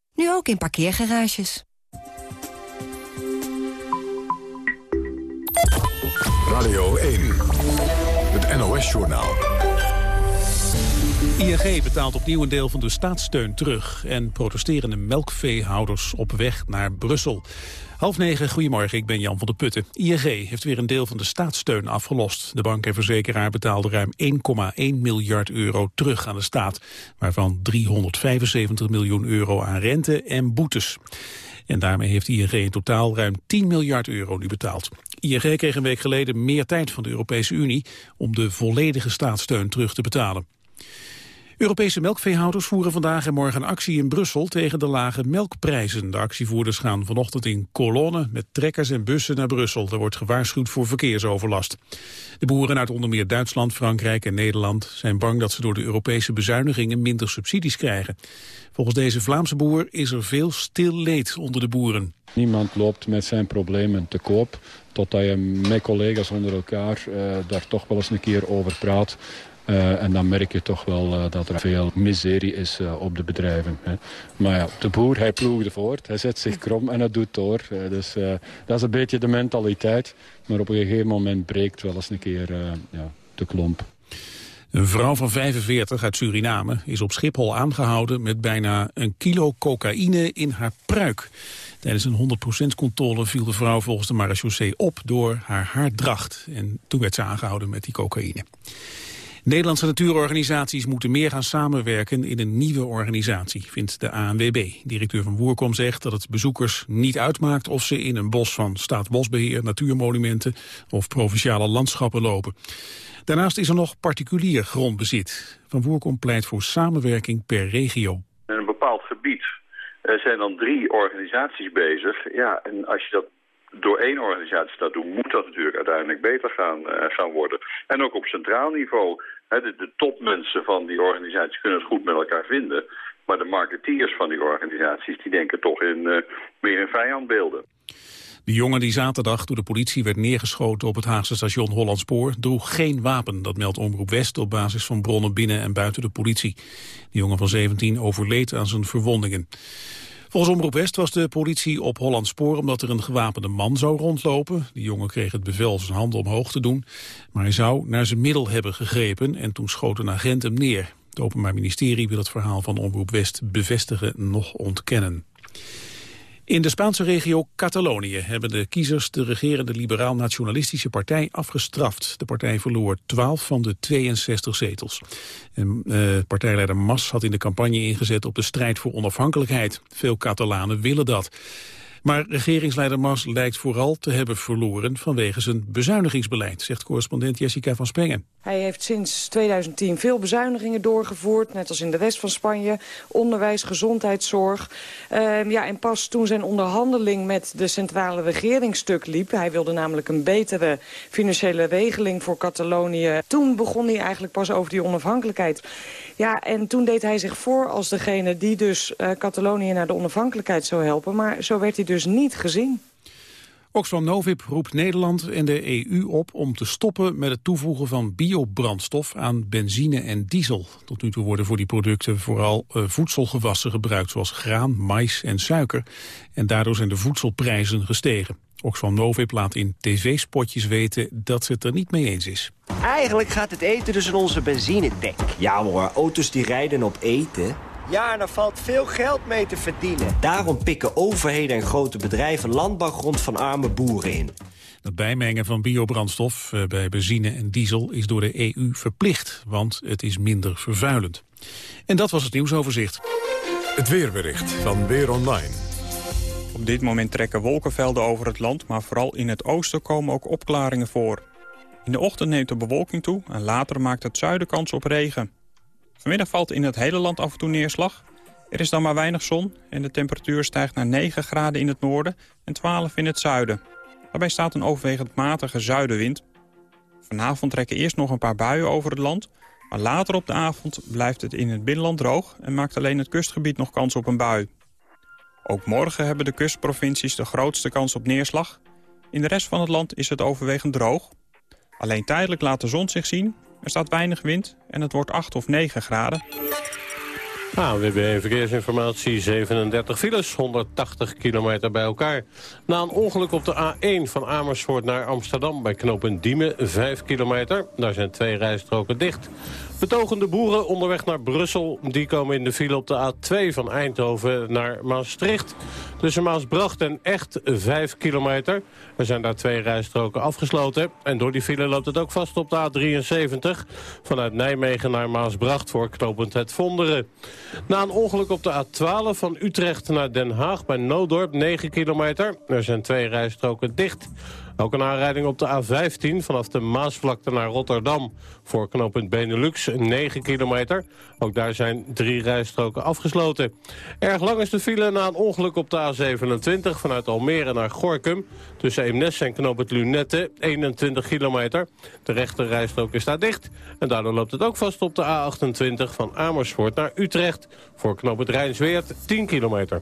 Nu ook in parkeergarages. Radio 1. Het NOS-journaal. ING betaalt opnieuw een deel van de staatssteun terug... en protesterende melkveehouders op weg naar Brussel. Half negen, goedemorgen, ik ben Jan van der Putten. ING heeft weer een deel van de staatssteun afgelost. De bank en verzekeraar betaalde ruim 1,1 miljard euro terug aan de staat... waarvan 375 miljoen euro aan rente en boetes. En daarmee heeft ING in totaal ruim 10 miljard euro nu betaald. ING kreeg een week geleden meer tijd van de Europese Unie... om de volledige staatssteun terug te betalen. Europese melkveehouders voeren vandaag en morgen actie in Brussel tegen de lage melkprijzen. De actievoerders gaan vanochtend in kolonnen met trekkers en bussen naar Brussel. Er wordt gewaarschuwd voor verkeersoverlast. De boeren uit onder meer Duitsland, Frankrijk en Nederland zijn bang dat ze door de Europese bezuinigingen minder subsidies krijgen. Volgens deze Vlaamse boer is er veel stil leed onder de boeren. Niemand loopt met zijn problemen te koop, totdat je met collega's onder elkaar uh, daar toch wel eens een keer over praat. Uh, en dan merk je toch wel uh, dat er veel miserie is uh, op de bedrijven. Hè. Maar ja, de boer, hij ploegde voort. Hij zet zich krom en het doet door. dus dat is een beetje de mentaliteit. Maar op een gegeven moment breekt wel eens een keer ja, de klomp. Een vrouw van 45 uit Suriname is op Schiphol aangehouden... met bijna een kilo cocaïne in haar pruik. Tijdens een 100% controle viel de vrouw volgens de marechaussee op... door haar haardracht. En toen werd ze aangehouden met die cocaïne. Nederlandse natuurorganisaties moeten meer gaan samenwerken in een nieuwe organisatie, vindt de ANWB. Directeur van Woerkom zegt dat het bezoekers niet uitmaakt of ze in een bos van staatsbosbeheer, natuurmonumenten of provinciale landschappen lopen. Daarnaast is er nog particulier grondbezit. Van Woerkom pleit voor samenwerking per regio. In een bepaald gebied zijn dan drie organisaties bezig. Ja, en als je dat door één organisatie dat doen, moet dat natuurlijk uiteindelijk beter gaan, uh, gaan worden. En ook op centraal niveau. Hè, de, topmensen van die organisaties kunnen het goed met elkaar vinden. Maar de marketeers van die organisaties die denken toch in, uh, meer in vijandbeelden. De jongen die zaterdag door de politie werd neergeschoten op het Haagse station Hollandspoor droeg geen wapen. Dat meldt Omroep West op basis van bronnen binnen en buiten de politie. De jongen van 17 overleed aan zijn verwondingen. Volgens Omroep West was de politie op Holland Spoor omdat er een gewapende man zou rondlopen. Die jongen kreeg het bevel zijn handen omhoog te doen. Maar hij zou naar zijn middel hebben gegrepen en toen schoot een agent hem neer. Het Openbaar Ministerie wil het verhaal van Omroep West bevestigen nog ontkennen. In de Spaanse regio Catalonië hebben de kiezers de regerende liberaal-nationalistische partij afgestraft. De partij verloor 12 van de 62 zetels. En, uh, partijleider Mas had in de campagne ingezet op de strijd voor onafhankelijkheid. Veel Catalanen willen dat. Maar regeringsleider Mas lijkt vooral te hebben verloren vanwege zijn bezuinigingsbeleid, zegt correspondent Jessica van Spengen. Hij heeft sinds 2010 veel bezuinigingen doorgevoerd, net als in de rest van Spanje. Onderwijs, gezondheidszorg. Uh, ja, en pas toen zijn onderhandeling met de centrale regering stuk liep... hij wilde namelijk een betere financiële regeling voor Catalonië... toen begon hij eigenlijk pas over die onafhankelijkheid. Ja, en toen deed hij zich voor als degene die dus uh, Catalonië naar de onafhankelijkheid zou helpen. Maar zo werd hij dus niet gezien. Oxfam Novib roept Nederland en de EU op om te stoppen met het toevoegen van biobrandstof aan benzine en diesel. Tot nu toe worden voor die producten vooral uh, voedselgewassen gebruikt zoals graan, mais en suiker. En daardoor zijn de voedselprijzen gestegen. Oxfam Novib laat in tv-spotjes weten dat ze het er niet mee eens is. Eigenlijk gaat het eten dus in onze benzinetank. Ja maar auto's die rijden op eten... Ja, en er valt veel geld mee te verdienen. Daarom pikken overheden en grote bedrijven landbouwgrond van arme boeren in. Het bijmengen van biobrandstof eh, bij benzine en diesel is door de EU verplicht, want het is minder vervuilend. En dat was het nieuwsoverzicht. Het weerbericht van Weer Online. Op dit moment trekken wolkenvelden over het land, maar vooral in het oosten komen ook opklaringen voor. In de ochtend neemt de bewolking toe en later maakt het zuiden kans op regen. Vanmiddag valt in het hele land af en toe neerslag. Er is dan maar weinig zon en de temperatuur stijgt naar 9 graden in het noorden en 12 in het zuiden. Daarbij staat een overwegend matige zuidenwind. Vanavond trekken eerst nog een paar buien over het land... maar later op de avond blijft het in het binnenland droog... en maakt alleen het kustgebied nog kans op een bui. Ook morgen hebben de kustprovincies de grootste kans op neerslag. In de rest van het land is het overwegend droog. Alleen tijdelijk laat de zon zich zien er staat weinig wind en het wordt 8 of 9 graden. AWB Verkeersinformatie, 37 files, 180 kilometer bij elkaar. Na een ongeluk op de A1 van Amersfoort naar Amsterdam bij knooppunt Diemen, 5 kilometer. Daar zijn twee rijstroken dicht. Betogende boeren onderweg naar Brussel, die komen in de file op de A2 van Eindhoven naar Maastricht. Tussen Maasbracht en Echt 5 kilometer. Er zijn daar twee rijstroken afgesloten. En door die file loopt het ook vast op de A73. Vanuit Nijmegen naar Maasbracht voor knooppunt Het Vonderen. Na een ongeluk op de A12 van Utrecht naar Den Haag bij Noodorp 9 kilometer. Er zijn twee rijstroken dicht. Ook een aanrijding op de A15 vanaf de Maasvlakte naar Rotterdam. Voor knooppunt Benelux 9 kilometer. Ook daar zijn drie rijstroken afgesloten. Erg lang is de file na een ongeluk op de A27 vanuit Almere naar Gorkum. Tussen Eemnes en knooppunt Lunette 21 kilometer. De rechte rijstrook is daar dicht. En daardoor loopt het ook vast op de A28 van Amersfoort naar Utrecht. Voor knooppunt Rijnsweert 10 kilometer.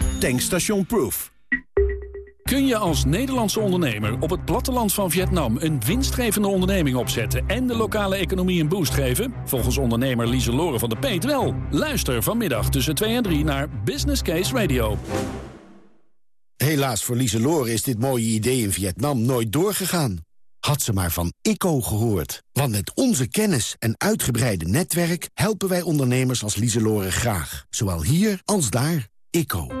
Tankstation Proof. Kun je als Nederlandse ondernemer op het platteland van Vietnam... een winstgevende onderneming opzetten en de lokale economie een boost geven? Volgens ondernemer Lieselore van de Peet wel. Luister vanmiddag tussen 2 en 3 naar Business Case Radio. Helaas voor Lieselore is dit mooie idee in Vietnam nooit doorgegaan. Had ze maar van ICO gehoord. Want met onze kennis en uitgebreide netwerk... helpen wij ondernemers als Lieselore graag. Zowel hier als daar. ICO.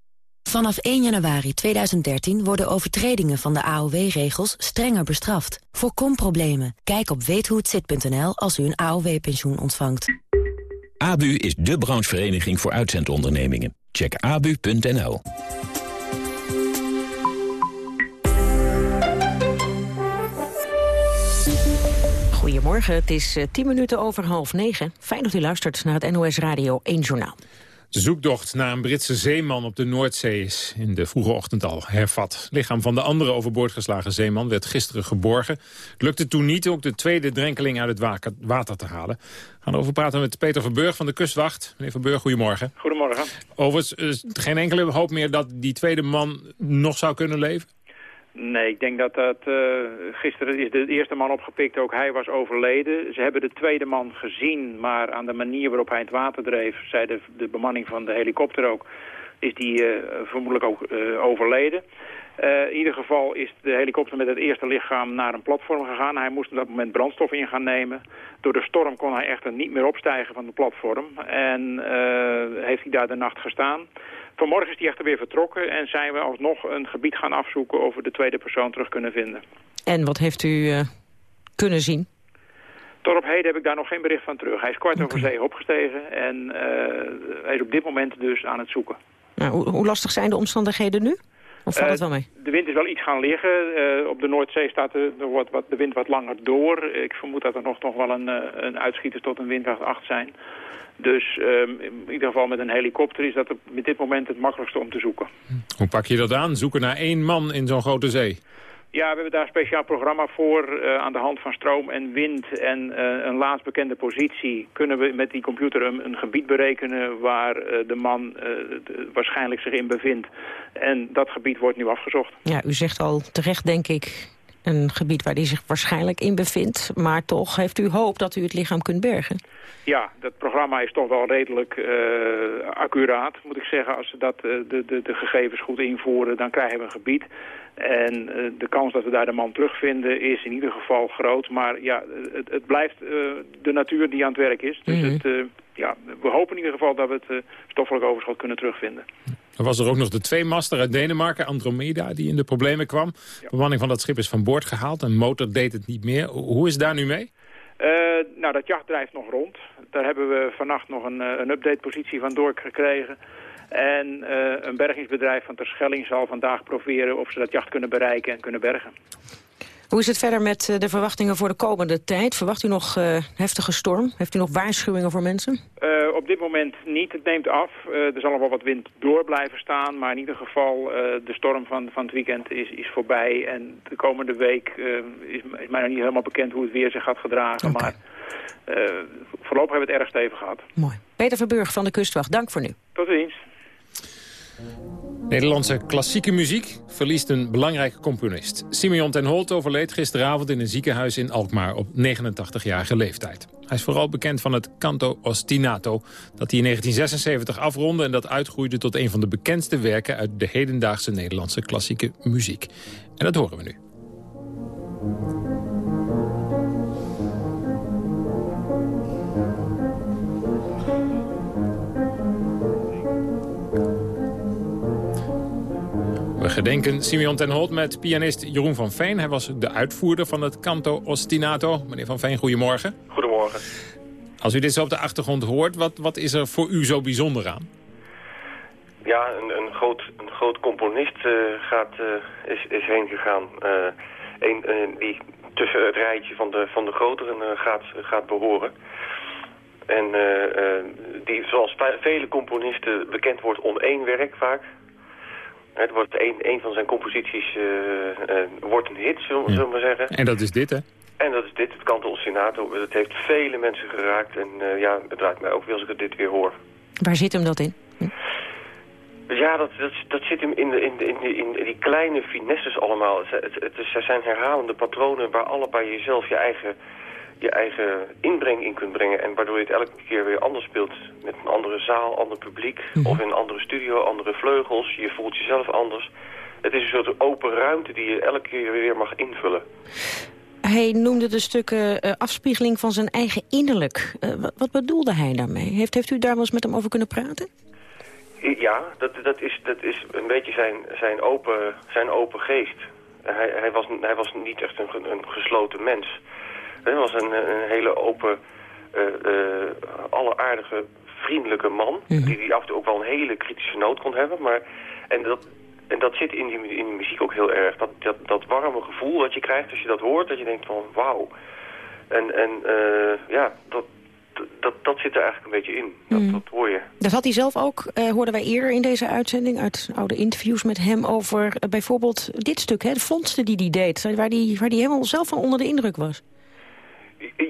Vanaf 1 januari 2013 worden overtredingen van de AOW-regels strenger bestraft. Voorkom problemen. Kijk op weethohetzit.nl als u een AOW-pensioen ontvangt. ABU is de branchevereniging voor uitzendondernemingen. Check abu.nl. Goedemorgen, het is 10 minuten over half negen. Fijn dat u luistert naar het NOS Radio 1 Journaal. De zoektocht naar een Britse zeeman op de Noordzee is in de vroege ochtend al hervat. Het lichaam van de andere overboord geslagen zeeman werd gisteren geborgen. Het lukte toen niet ook de tweede drenkeling uit het water te halen. We gaan over praten met Peter Verburg van de Kustwacht. Meneer Verburg, goedemorgen. Goedemorgen. Overigens, geen enkele hoop meer dat die tweede man nog zou kunnen leven? Nee, ik denk dat dat... Uh, gisteren is de eerste man opgepikt, ook hij was overleden. Ze hebben de tweede man gezien, maar aan de manier waarop hij het water dreef... zei de, de bemanning van de helikopter ook, is die uh, vermoedelijk ook uh, overleden. in ieder geval is de helikopter met het eerste lichaam naar een platform gegaan. Hij moest op dat moment brandstof in gaan nemen. Door de storm kon hij echter niet meer opstijgen van de platform. En heeft hij daar de nacht gestaan. Vanmorgen is die echter weer vertrokken en zijn we alsnog een gebied gaan afzoeken... of we de tweede persoon terug kunnen vinden. En wat heeft u uh, kunnen zien? Tot op heden heb ik daar nog geen bericht van terug. Hij is kwart over zee opgestegen en uh, hij is op dit moment dus aan het zoeken. Nou, hoe, hoe, lastig zijn de omstandigheden nu? Of valt uh, het wel mee? De wind is wel iets gaan liggen. op de Noordzee staat de, de, wat, wat, de wind wat langer door. Ik vermoed dat er nog, nog wel een, een uitschieter tot een windkracht 8 zijn. Dus um, in ieder geval met een helikopter is dat op dit moment het makkelijkste om te zoeken. Hoe pak je dat aan? Zoeken naar één man in zo'n grote zee? Ja, we hebben daar een speciaal programma voor. Uh, aan de hand van stroom en wind en uh, een laatst bekende positie... kunnen we met die computer een, een gebied berekenen waar uh, de man de, waarschijnlijk zich in bevindt. En dat gebied wordt nu afgezocht. Ja, u zegt al terecht, denk ik, een gebied waar hij zich waarschijnlijk in bevindt. Maar toch heeft u hoop dat u het lichaam kunt bergen. Ja, dat programma is toch wel redelijk uh, accuraat, moet ik zeggen. Als ze dat, uh, de, de, de gegevens goed invoeren, dan krijgen we een gebied. En uh, de kans dat we daar de man terugvinden is in ieder geval groot. Maar ja, het, het blijft de natuur die aan het werk is. Dus mm -hmm. het, ja, we hopen in ieder geval dat we het stoffelijk overschot kunnen terugvinden. Er was er ook nog de tweemaster uit Denemarken, Andromeda, die in de problemen kwam. De bemanning van dat schip is van boord gehaald. Een motor deed het niet meer. Hoe is daar nu mee? Uh, nou, dat jacht drijft nog rond. Daar hebben we vannacht nog een, een update-positie van doorgekregen. En uh, een bergingsbedrijf van Terschelling zal vandaag proberen of ze dat jacht kunnen bereiken en kunnen bergen. Hoe is het verder met de verwachtingen voor de komende tijd? Verwacht u nog uh, heftige storm? Heeft u nog waarschuwingen voor mensen? Uh, op dit moment niet. Het neemt af. Uh, er zal nog wel wat wind door blijven staan. Maar in ieder geval, de storm van, van het weekend is, is voorbij. En de komende week is, is mij nog niet helemaal bekend hoe het weer zich gaat gedragen. Okay. Maar voorlopig hebben we het erg stevig gehad. Mooi. Peter Verburg van de Kustwacht, dank voor nu. Tot ziens. Nederlandse klassieke muziek verliest een belangrijke componist. Simeon ten Holt overleed gisteravond in een ziekenhuis in Alkmaar op 89-jarige leeftijd. Hij is vooral bekend van het canto ostinato dat hij in 1976 afronde... en dat uitgroeide tot een van de bekendste werken uit de hedendaagse Nederlandse klassieke muziek. En dat horen we nu. Gedenken Simeon ten Holt met pianist Jeroen van Veen. Hij was de uitvoerder van het canto ostinato. Meneer van Veen, goedemorgen. Goedemorgen. Als u dit zo op de achtergrond hoort, wat, wat is er voor u zo bijzonder aan? Ja, een, een, groot, een groot componist uh, gaat, uh, is, is heen gegaan. Uh, een, die tussen het rijtje van de, van de grotere gaat, gaat behoren. En die, zoals vele componisten bekend wordt om één werk vaak... Het wordt een, een van zijn composities uh, uh, wordt een hit, zullen, ja. we maar zeggen. En dat is dit, hè? En dat is dit, het Canto Ostinato. Het heeft vele mensen geraakt en uh, ja, het raakt mij ook weer als ik dit weer hoor. Waar zit hem dat in? Ja, dat, dat, dat zit hem in, de, in, de, in, de, in die kleine finesses allemaal. Het, het, het, het zijn herhalende patronen waar allebei jezelf je eigen je eigen inbreng in kunt brengen. En waardoor je het elke keer weer anders speelt. Met een andere zaal, ander publiek. Mm -hmm. Of in een andere studio, andere vleugels. Je voelt jezelf anders. Het is een soort open ruimte die je elke keer weer mag invullen. Hij noemde de stukken uh, afspiegeling van zijn eigen innerlijk. Uh, wat, wat, bedoelde hij daarmee? Heeft, heeft u daar wel eens met hem over kunnen praten? Ja, dat, dat, is, dat is een beetje zijn, zijn, open, zijn open geest. Hij, hij, was, hij was niet echt een, een gesloten mens. Hij was een, een hele open, uh, uh, alleraardige, vriendelijke man. Mhm. Die, die af en toe ook wel een hele kritische noot kon hebben. Maar, en, dat, en dat zit in die, in die muziek ook heel erg. Dat, dat, dat warme gevoel dat je krijgt als je dat hoort. Dat je denkt van wauw. En, en uh, ja, dat, dat, dat zit er eigenlijk een beetje in. Dat, Mm. dat hoor je. Dat had hij zelf ook, eh, hoorden wij eerder in deze uitzending... uit oude interviews met hem over eh, bijvoorbeeld dit stuk, hè, de vondsten die hij deed... waar hij waar die helemaal zelf van onder de indruk was.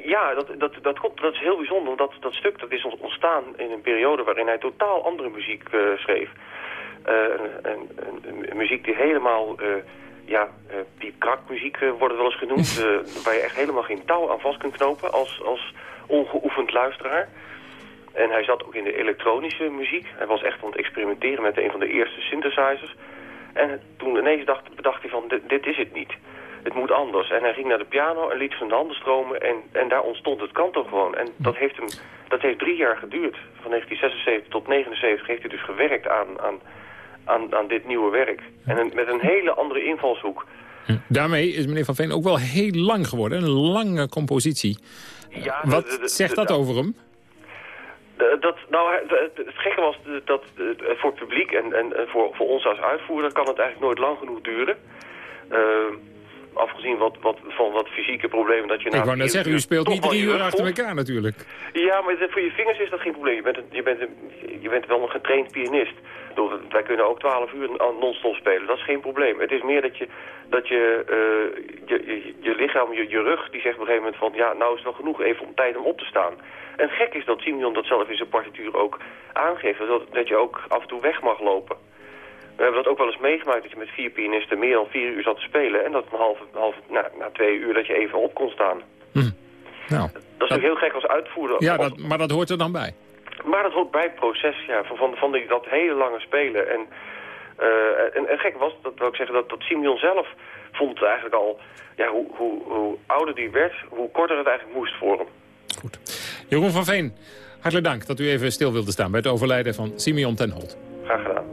Ja, dat, dat, dat, klopt. dat is heel bijzonder. Want dat, dat stuk dat is ontstaan in een periode waarin hij totaal andere muziek uh, schreef. Uh, een, een, een, muziek die helemaal, uh, ja, piepkrakmuziek wordt wel eens genoemd. waar je echt helemaal geen touw aan vast kunt knopen als, als ongeoefend luisteraar. En hij zat ook in de elektronische muziek. Hij was echt aan het experimenteren met een van de eerste synthesizers. En toen ineens dacht, bedacht hij van, dit, dit is het niet. Het moet anders. En hij ging naar de piano en liet zijn handen stromen. En, en daar ontstond het kanto gewoon. En dat heeft, hem, dat heeft drie jaar geduurd. Van 1976 tot 1979 heeft hij dus gewerkt aan, aan, aan, aan dit nieuwe werk. En een, met een hele andere invalshoek. Daarmee is meneer Van Veen ook wel heel lang geworden. Een lange compositie. Ja, Wat de- de- zegt dat over hem? Dat, nou, het, gekke was dat eh, voor het publiek en, en voor, voor ons als uitvoerder kan het eigenlijk nooit lang genoeg duren. Eh, afgezien wat, wat, van wat fysieke problemen dat je Ik na wou net zeggen, u speelt niet drie uur achter elkaar natuurlijk. Ja, maar voor je vingers is dat geen probleem. Je bent, een, je bent, een, je bent wel een getraind pianist. Bedoel, Wij kunnen ook 12 uur non-stop spelen. Dat is geen probleem. Het is meer dat je, dat je, eh, je, je, je lichaam, je, je rug, die zegt op een gegeven moment van... ja, nou is het wel genoeg even om tijd om op te staan. En gek is dat Simeon dat zelf in zijn partituur ook aangeeft. Dat, dat je ook af en toe weg mag lopen. We hebben dat ook wel eens meegemaakt dat je met vier pianisten meer dan vier uur zat te spelen. En dat een halve, halve nou, na twee uur dat je even op kon staan. Nou, Dat is natuurlijk heel gek als uitvoerder. ja, Als- dat, maar dat hoort er dan bij. maar dat hoort bij het proces ja, van, van, van die, dat hele lange spelen. En, eh, en, en gek was, dat wil ik zeggen, dat, dat Simeon zelf vond eigenlijk al... Ja, hoe, hoe, hoe ouder die werd, hoe korter het eigenlijk moest voor hem. Jeroen van Veen, hartelijk dank dat u even stil wilde staan... bij het overlijden van Simeon ten Holt. Graag gedaan.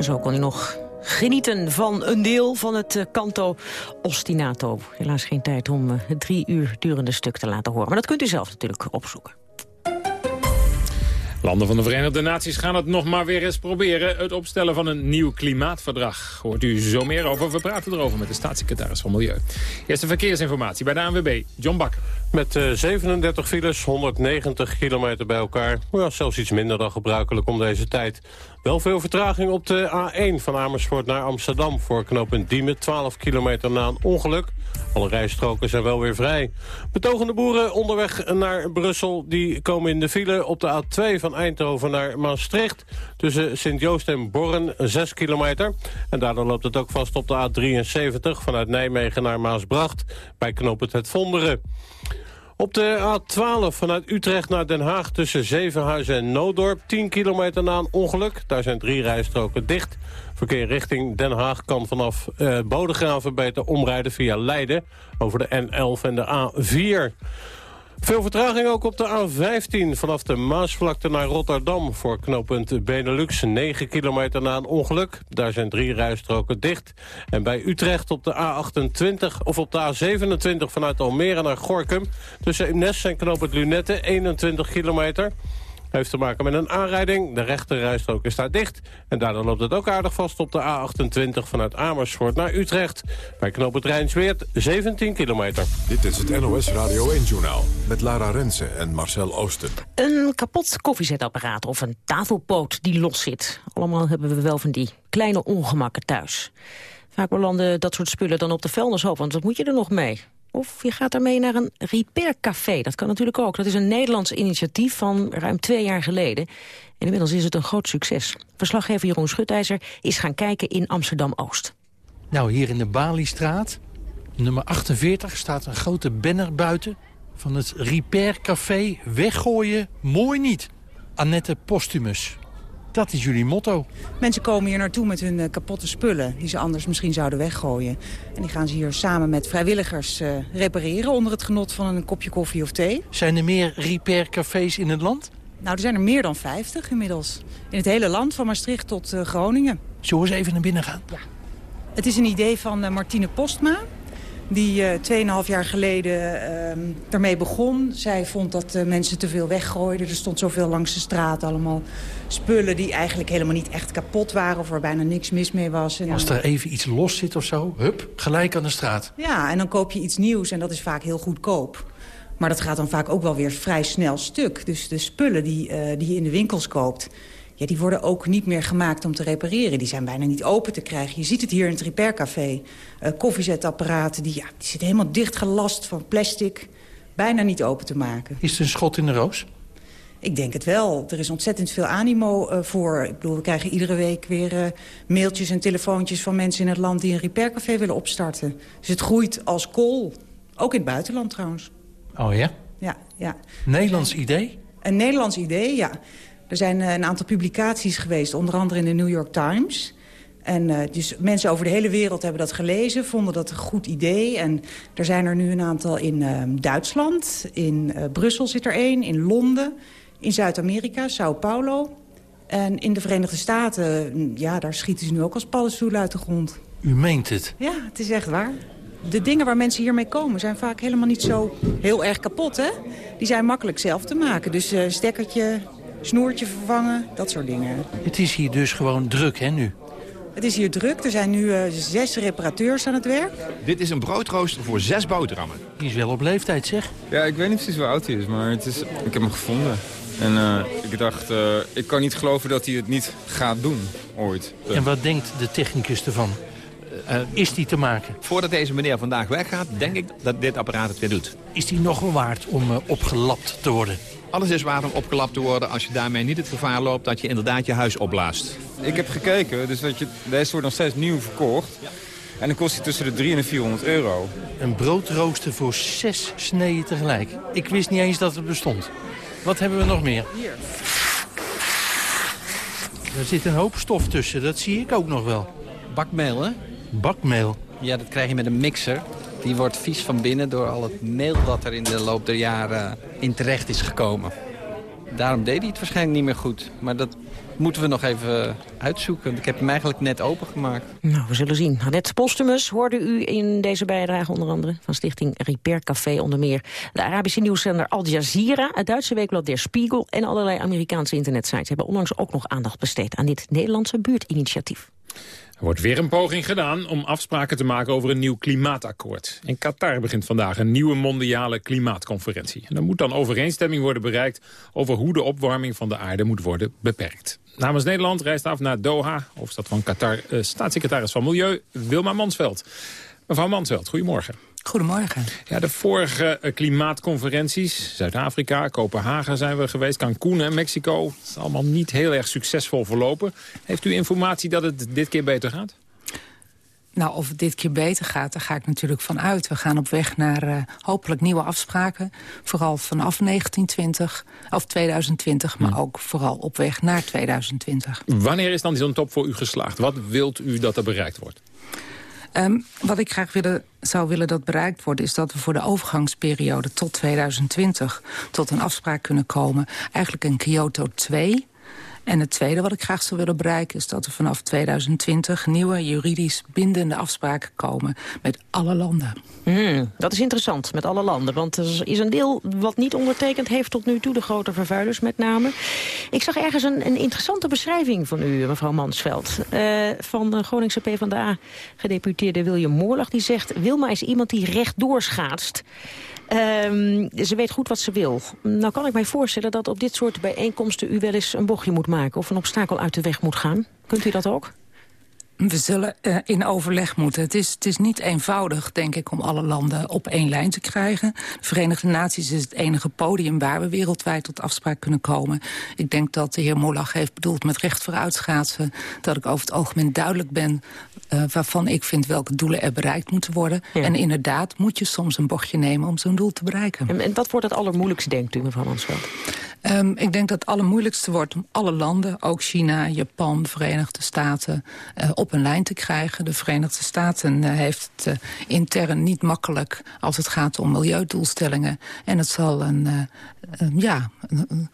Zo kon hij nog genieten van een deel van het eh, canto ostinato. Helaas geen tijd om eh, het drie uur durende stuk te laten horen. Maar dat kunt u zelf natuurlijk opzoeken. Landen van de Verenigde Naties gaan het nog maar weer eens proberen. Het opstellen van een nieuw klimaatverdrag. Hoort u zo meer over. We praten erover met de staatssecretaris van Milieu. Eerste verkeersinformatie bij de ANWB. John Bakker. Met eh, 37 files, 190 kilometer bij elkaar. Ja, zelfs iets minder dan gebruikelijk om deze tijd. Wel veel vertraging op de A1 van Amersfoort naar Amsterdam... voor knooppunt Diemen, 12 kilometer na een ongeluk. Alle rijstroken zijn wel weer vrij. Betogende boeren onderweg naar Brussel... die komen in de file op de A2 van Eindhoven naar Maastricht... tussen Sint-Joost en Borren, 6 kilometer. En daardoor loopt het ook vast op de A73 vanuit Nijmegen naar Maasbracht... bij knooppunt Het Vonderen. Op de A12 vanuit Utrecht naar Den Haag tussen Zevenhuizen en Noodorp... 10 kilometer na een ongeluk. Daar zijn drie rijstroken dicht. Verkeer richting Den Haag kan vanaf eh Bodegraven beter omrijden via Leiden... over de N11 en de A4. Veel vertraging ook op de A15 vanaf de Maasvlakte naar Rotterdam... voor knooppunt Benelux, 9 kilometer na een ongeluk. Daar zijn drie rijstroken dicht. En bij Utrecht op de A28 of op de A27 vanuit Almere naar Gorkum... tussen Imnes en knooppunt Lunette, 21 kilometer... Heeft te maken met een aanrijding. De rechte rijstrook is daar dicht. En daardoor loopt het ook aardig vast op de A28 vanuit Amersfoort naar Utrecht. Bij knooppunt Rijnsweert 17 kilometer. Dit is het NOS Radio 1-journaal met Lara Rensen en Marcel Oosten. Een kapot koffiezetapparaat of een tafelpoot die los zit. Allemaal hebben we wel van die kleine ongemakken thuis. Vaak belanden dat soort spullen dan op de vuilnishoop, want wat moet je er nog mee? Of je gaat daarmee naar een repaircafé. Dat kan natuurlijk ook. Dat is een Nederlands initiatief van ruim twee jaar geleden. En inmiddels is het een groot succes. Verslaggever Jeroen Schutijzer is gaan kijken in Amsterdam-Oost. Nou, hier in de Baliestraat, nummer 48, staat een grote banner buiten. van het Repair Café weggooien, mooi niet. Annette Postumus. Dat is jullie motto. Mensen komen hier naartoe met hun eh, kapotte spullen... die ze anders misschien zouden weggooien. En die gaan ze hier samen met vrijwilligers uh, repareren... onder het genot van een kopje koffie of thee. Zijn er meer repair-cafés in het land? Nou, er zijn er meer dan 50 inmiddels. In het hele land, van Maastricht tot uh, Groningen. Zullen we eens even naar binnen gaan? Ja. Het is een idee van Martine Postma die uh, 2,5 jaar geleden uh, ermee begon. Zij vond dat uh, mensen te veel weggooiden. Er stond zoveel langs de straat allemaal spullen die eigenlijk helemaal niet echt kapot waren... of waar bijna niks mis mee was. En Als er even iets los zit of zo, hup, gelijk aan de straat. Ja, en dan koop je iets nieuws en dat is vaak heel goedkoop. Maar dat gaat dan vaak ook wel weer vrij snel stuk. Dus de spullen die, uh, die je in de winkels koopt... Ja, die worden ook niet meer gemaakt om te repareren. Die zijn bijna niet open te krijgen. Je ziet het hier in het repaircafé. Uh, koffiezetapparaten, die, ja, die zitten helemaal dicht gelast van plastic. Bijna niet open te maken. Is het een schot in de roos? Ik denk het wel. Er is ontzettend veel animo uh, voor. Ik bedoel, we krijgen iedere week weer uh, mailtjes en telefoontjes van mensen in het land... die een repaircafé willen opstarten. Dus het groeit als kool. Ook in het buitenland trouwens. Oh ja? Ja, ja. Nederlands idee? Een Nederlands idee, ja. Er zijn uh, een aantal publicaties geweest, onder andere in de New York Times. En uh, dus mensen over de hele wereld hebben dat gelezen, vonden dat een goed idee. En er zijn er nu een aantal in uh, Duitsland, in Brussel zit er één, in Londen, in Zuid-Amerika, Sao Paulo. En in de Verenigde Staten, ja, daar schieten ze nu ook als paddenstoelen uit de grond. U meent het? Ja, het is echt waar. De dingen waar mensen hiermee komen zijn vaak helemaal niet zo heel erg kapot, hè? Die zijn makkelijk zelf te maken. Dus stekkertje, snoertje vervangen, dat soort dingen. Het is hier dus gewoon druk, hè, nu? Het is hier druk. Er zijn nu uh, zes reparateurs aan het werk. Dit is een broodrooster voor zes boterhammen. Die is wel op leeftijd, zeg. Ja, ik weet niet precies hoe oud hij is, maar het is, ik heb hem gevonden. En uh, ik dacht, uh, ik kan niet geloven dat hij het niet gaat doen, ooit. En wat denkt de technicus ervan? Uh, is die te maken? Voordat deze meneer vandaag weggaat, denk ik dat dit apparaat het weer doet. Is die nog wel waard om uh, opgelapt te worden? Alles is waard om opgelapt te worden als je daarmee niet het gevaar loopt dat je inderdaad je huis opblaast. Ik heb gekeken, dus dat je, deze wordt nog steeds nieuw verkocht. En dan kost hij tussen de 300 en 400 euro. Een broodrooster voor zes sneden tegelijk. Ik wist niet eens dat het bestond. Wat hebben we nog meer? Hier. Er zit een hoop stof tussen, dat zie ik ook nog wel. Bakmeel, hè? Bakmeel? Ja, dat krijg je met een mixer. Die wordt vies van binnen door al het meel dat er in de loop der jaren in terecht is gekomen. Daarom deed hij het waarschijnlijk niet meer goed. Maar dat moeten we nog even uitzoeken. Ik heb hem eigenlijk net opengemaakt. Nou, we zullen zien. Annette Postumus hoorde u in deze bijdrage onder andere... van stichting Repair Café onder meer. De Arabische nieuwszender Al Jazeera, het Duitse weekblad Der Spiegel... en allerlei Amerikaanse internetsites hebben onlangs ook nog aandacht besteed... aan dit Nederlandse buurtinitiatief. Er wordt weer een poging gedaan om afspraken te maken over een nieuw klimaatakkoord. In Qatar begint vandaag een nieuwe mondiale klimaatconferentie. En er moet dan overeenstemming worden bereikt over hoe de opwarming van de aarde moet worden beperkt. Namens Nederland reist af naar Doha, hoofdstad van Qatar, eh, staatssecretaris van Milieu Wilma Mansveld. Mevrouw Mansveld, goedemorgen. Goedemorgen. Ja, de vorige klimaatconferenties, Zuid-Afrika, Kopenhagen zijn we geweest, Cancun en Mexico, het is allemaal niet heel erg succesvol verlopen. Heeft u informatie dat het dit keer beter gaat? Nou, of het dit keer beter gaat, daar ga ik natuurlijk van uit. We gaan op weg naar uh, hopelijk nieuwe afspraken. Vooral vanaf 1920, of 2020, maar ook vooral op weg naar 2020. Wanneer is dan zo'n top voor u geslaagd? Wat wilt u dat er bereikt wordt? Um, wat ik graag zou willen dat bereikt wordt... is dat we voor de overgangsperiode tot 2020 tot een afspraak kunnen komen. Eigenlijk een Kyoto 2... En het tweede wat ik graag zou willen bereiken... is dat er vanaf 2020 nieuwe juridisch bindende afspraken komen... met alle landen. Hmm, dat is interessant, met alle landen. Want er is een deel wat niet ondertekend heeft tot nu toe... de grote vervuilers met name. Ik zag ergens een, een interessante beschrijving van u, mevrouw Mansveld. Uh, van de Groningse PvdA-gedeputeerde William Moorlag. Die zegt, Wilma is iemand die rechtdoor schaatst. Um, ze weet goed wat ze wil. Nou kan ik mij voorstellen dat op dit soort bijeenkomsten... u wel eens een bochtje moet maken of een obstakel uit de weg moet gaan. Kunt u dat ook? We zullen uh, in overleg moeten. Het is, het is niet eenvoudig, denk ik, om alle landen op één lijn te krijgen. De Verenigde Naties is het enige podium waar we wereldwijd tot afspraak kunnen komen. Ik denk dat de heer Mollach heeft bedoeld met recht vooruitschaatsen... dat ik over het algemeen duidelijk ben uh, waarvan ik vind welke doelen er bereikt moeten worden. Ja. En inderdaad moet je soms een bochtje nemen om zo'n doel te bereiken. En, en wat wordt het allermoeilijkste, denkt u, mevrouw Mansveld? Um, ik denk dat het allermoeilijkste wordt om alle landen, ook China, Japan, Verenigde Staten, uh, op een lijn te krijgen. De Verenigde Staten uh, heeft het uh, intern niet makkelijk als het gaat om milieudoelstellingen. En het zal een, ja, een,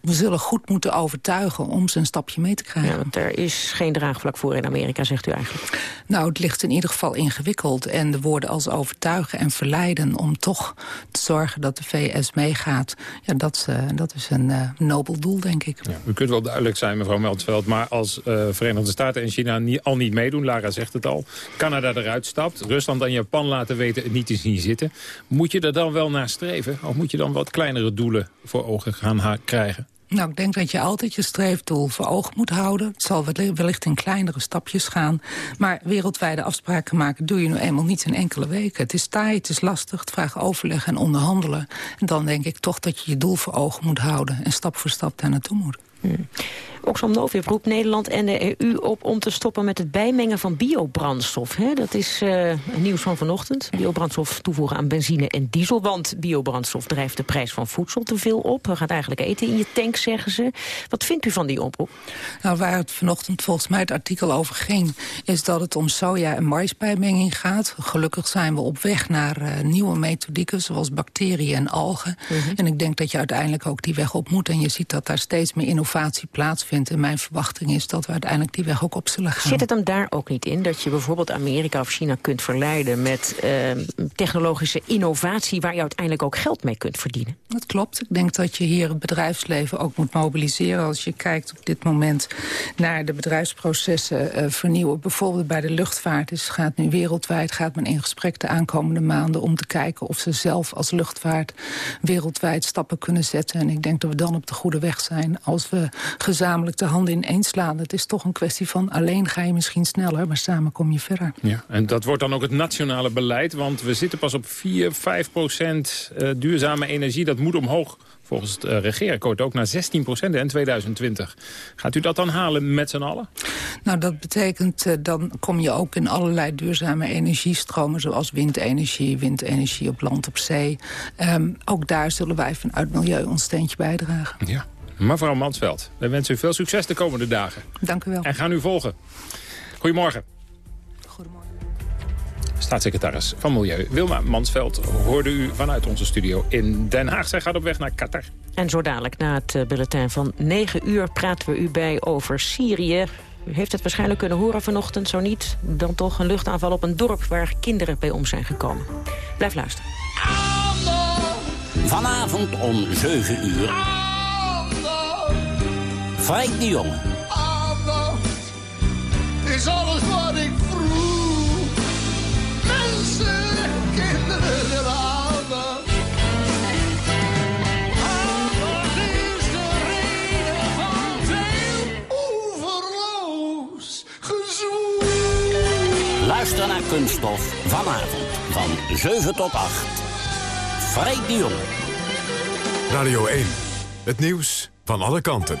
we zullen goed moeten overtuigen om ze een stapje mee te krijgen. Ja, want er is geen draagvlak voor in Amerika, zegt u eigenlijk. Nou, het ligt in ieder geval ingewikkeld. En de woorden als overtuigen en verleiden om toch te zorgen dat de VS meegaat... Ja, dat, uh, dat is een uh, nobel doel, denk ik. Ja, u kunt wel duidelijk zijn, mevrouw Meltveld... maar als uh, Verenigde Staten en China al niet meedoen, Lara zegt het al... Canada eruit stapt, Rusland en Japan laten weten het niet te zien zitten... moet je er dan wel naar streven? Of moet je dan wat kleinere doelen voor ogen gaan krijgen? Nou, ik denk dat je altijd je streefdoel voor ogen moet houden. Het zal wellicht in kleinere stapjes gaan. Maar wereldwijde afspraken maken doe je nu eenmaal niet in enkele weken. Het is taai, het is lastig, het vraagt overleg en onderhandelen. En dan denk ik toch dat je je doel voor ogen moet houden... en stap voor stap daar naartoe moet. Hmm. Oxfam Novib roept Nederland en de EU op om te stoppen met het bijmengen van biobrandstof. Hè? Dat is uh, nieuws van vanochtend. Biobrandstof toevoegen aan benzine en diesel. Want biobrandstof drijft de prijs van voedsel te veel op. We gaat eigenlijk eten in je tank, zeggen ze. Wat vindt u van die oproep? Nou, waar het vanochtend volgens mij het artikel over ging... is dat het om soja- en maisbijmenging gaat. Gelukkig zijn we op weg naar uh, nieuwe methodieken... zoals bacteriën en algen. -hmm. En ik denk dat je uiteindelijk ook die weg op moet. En je ziet dat daar steeds meer innovatie plaatsvindt vindt. En mijn verwachting is dat we uiteindelijk die weg ook op zullen gaan. Zit het dan daar ook niet in dat je bijvoorbeeld Amerika of China kunt verleiden... met uh, technologische innovatie waar je uiteindelijk ook geld mee kunt verdienen? Dat klopt. Ik denk dat je hier het bedrijfsleven ook moet mobiliseren. Als je kijkt op dit moment naar de bedrijfsprocessen uh, vernieuwen. Bijvoorbeeld bij de luchtvaart is, gaat nu wereldwijd gaat men in gesprek de aankomende maanden... om te kijken of ze zelf als luchtvaart wereldwijd stappen kunnen zetten. En ik denk dat we dan op de goede weg zijn als we gezamenlijk de handen ineens slaan. Het is toch een kwestie van alleen ga je misschien sneller, maar samen kom je verder. Ja, en dat wordt dan ook het nationale beleid, want we zitten pas op 4, 5 procent uh, duurzame energie. Dat moet omhoog volgens het uh, regeerakkoord ook naar 16 procent in 2020. Gaat u dat dan halen met z'n allen? Nou, dat betekent, uh, dan kom je ook in allerlei duurzame energiestromen... zoals windenergie, windenergie op land, op zee. Um, ook daar zullen wij vanuit Milieu ons steentje bijdragen. Ja. Mevrouw Mansveld, wij wensen u veel succes de komende dagen. Dank u wel. En gaan u volgen. Goedemorgen. Goedemorgen. Staatssecretaris van Milieu Wilma Mansveld hoorde u vanuit onze studio in Den Haag. Zij gaat op weg naar Qatar. En zo dadelijk na het uh, bulletin van 9 uur praten we u bij over Syrië. U heeft het waarschijnlijk kunnen horen vanochtend, zo niet. Dan toch een luchtaanval op een dorp waar kinderen bij om zijn gekomen. Blijf luisteren. Vanavond om 7 uur... Frank de Jonge. Aandacht is alles wat ik vroeg. Mensen, kinderen en aandacht. Aandacht is de reden van veel oeverloos gezoek. Luister naar Kunststof vanavond van 7 tot 8. Frank de Jonge. Radio 1. Het nieuws van alle kanten.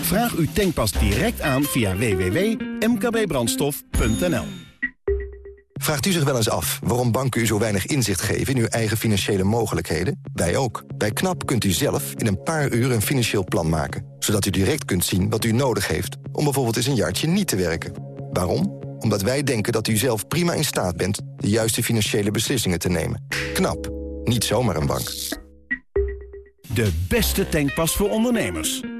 Vraag uw tankpas direct aan via www.mkbbrandstof.nl. Vraagt u zich wel eens af waarom banken u zo weinig inzicht geven in uw eigen financiële mogelijkheden? Wij ook. Bij KNAP kunt u zelf in een paar uur een financieel plan maken. Zodat u direct kunt zien wat u nodig heeft om bijvoorbeeld eens een jaartje niet te werken. Waarom? Omdat wij denken dat u zelf prima in staat bent de juiste financiële beslissingen te nemen. KNAP. Niet zomaar een bank. De beste tankpas voor ondernemers.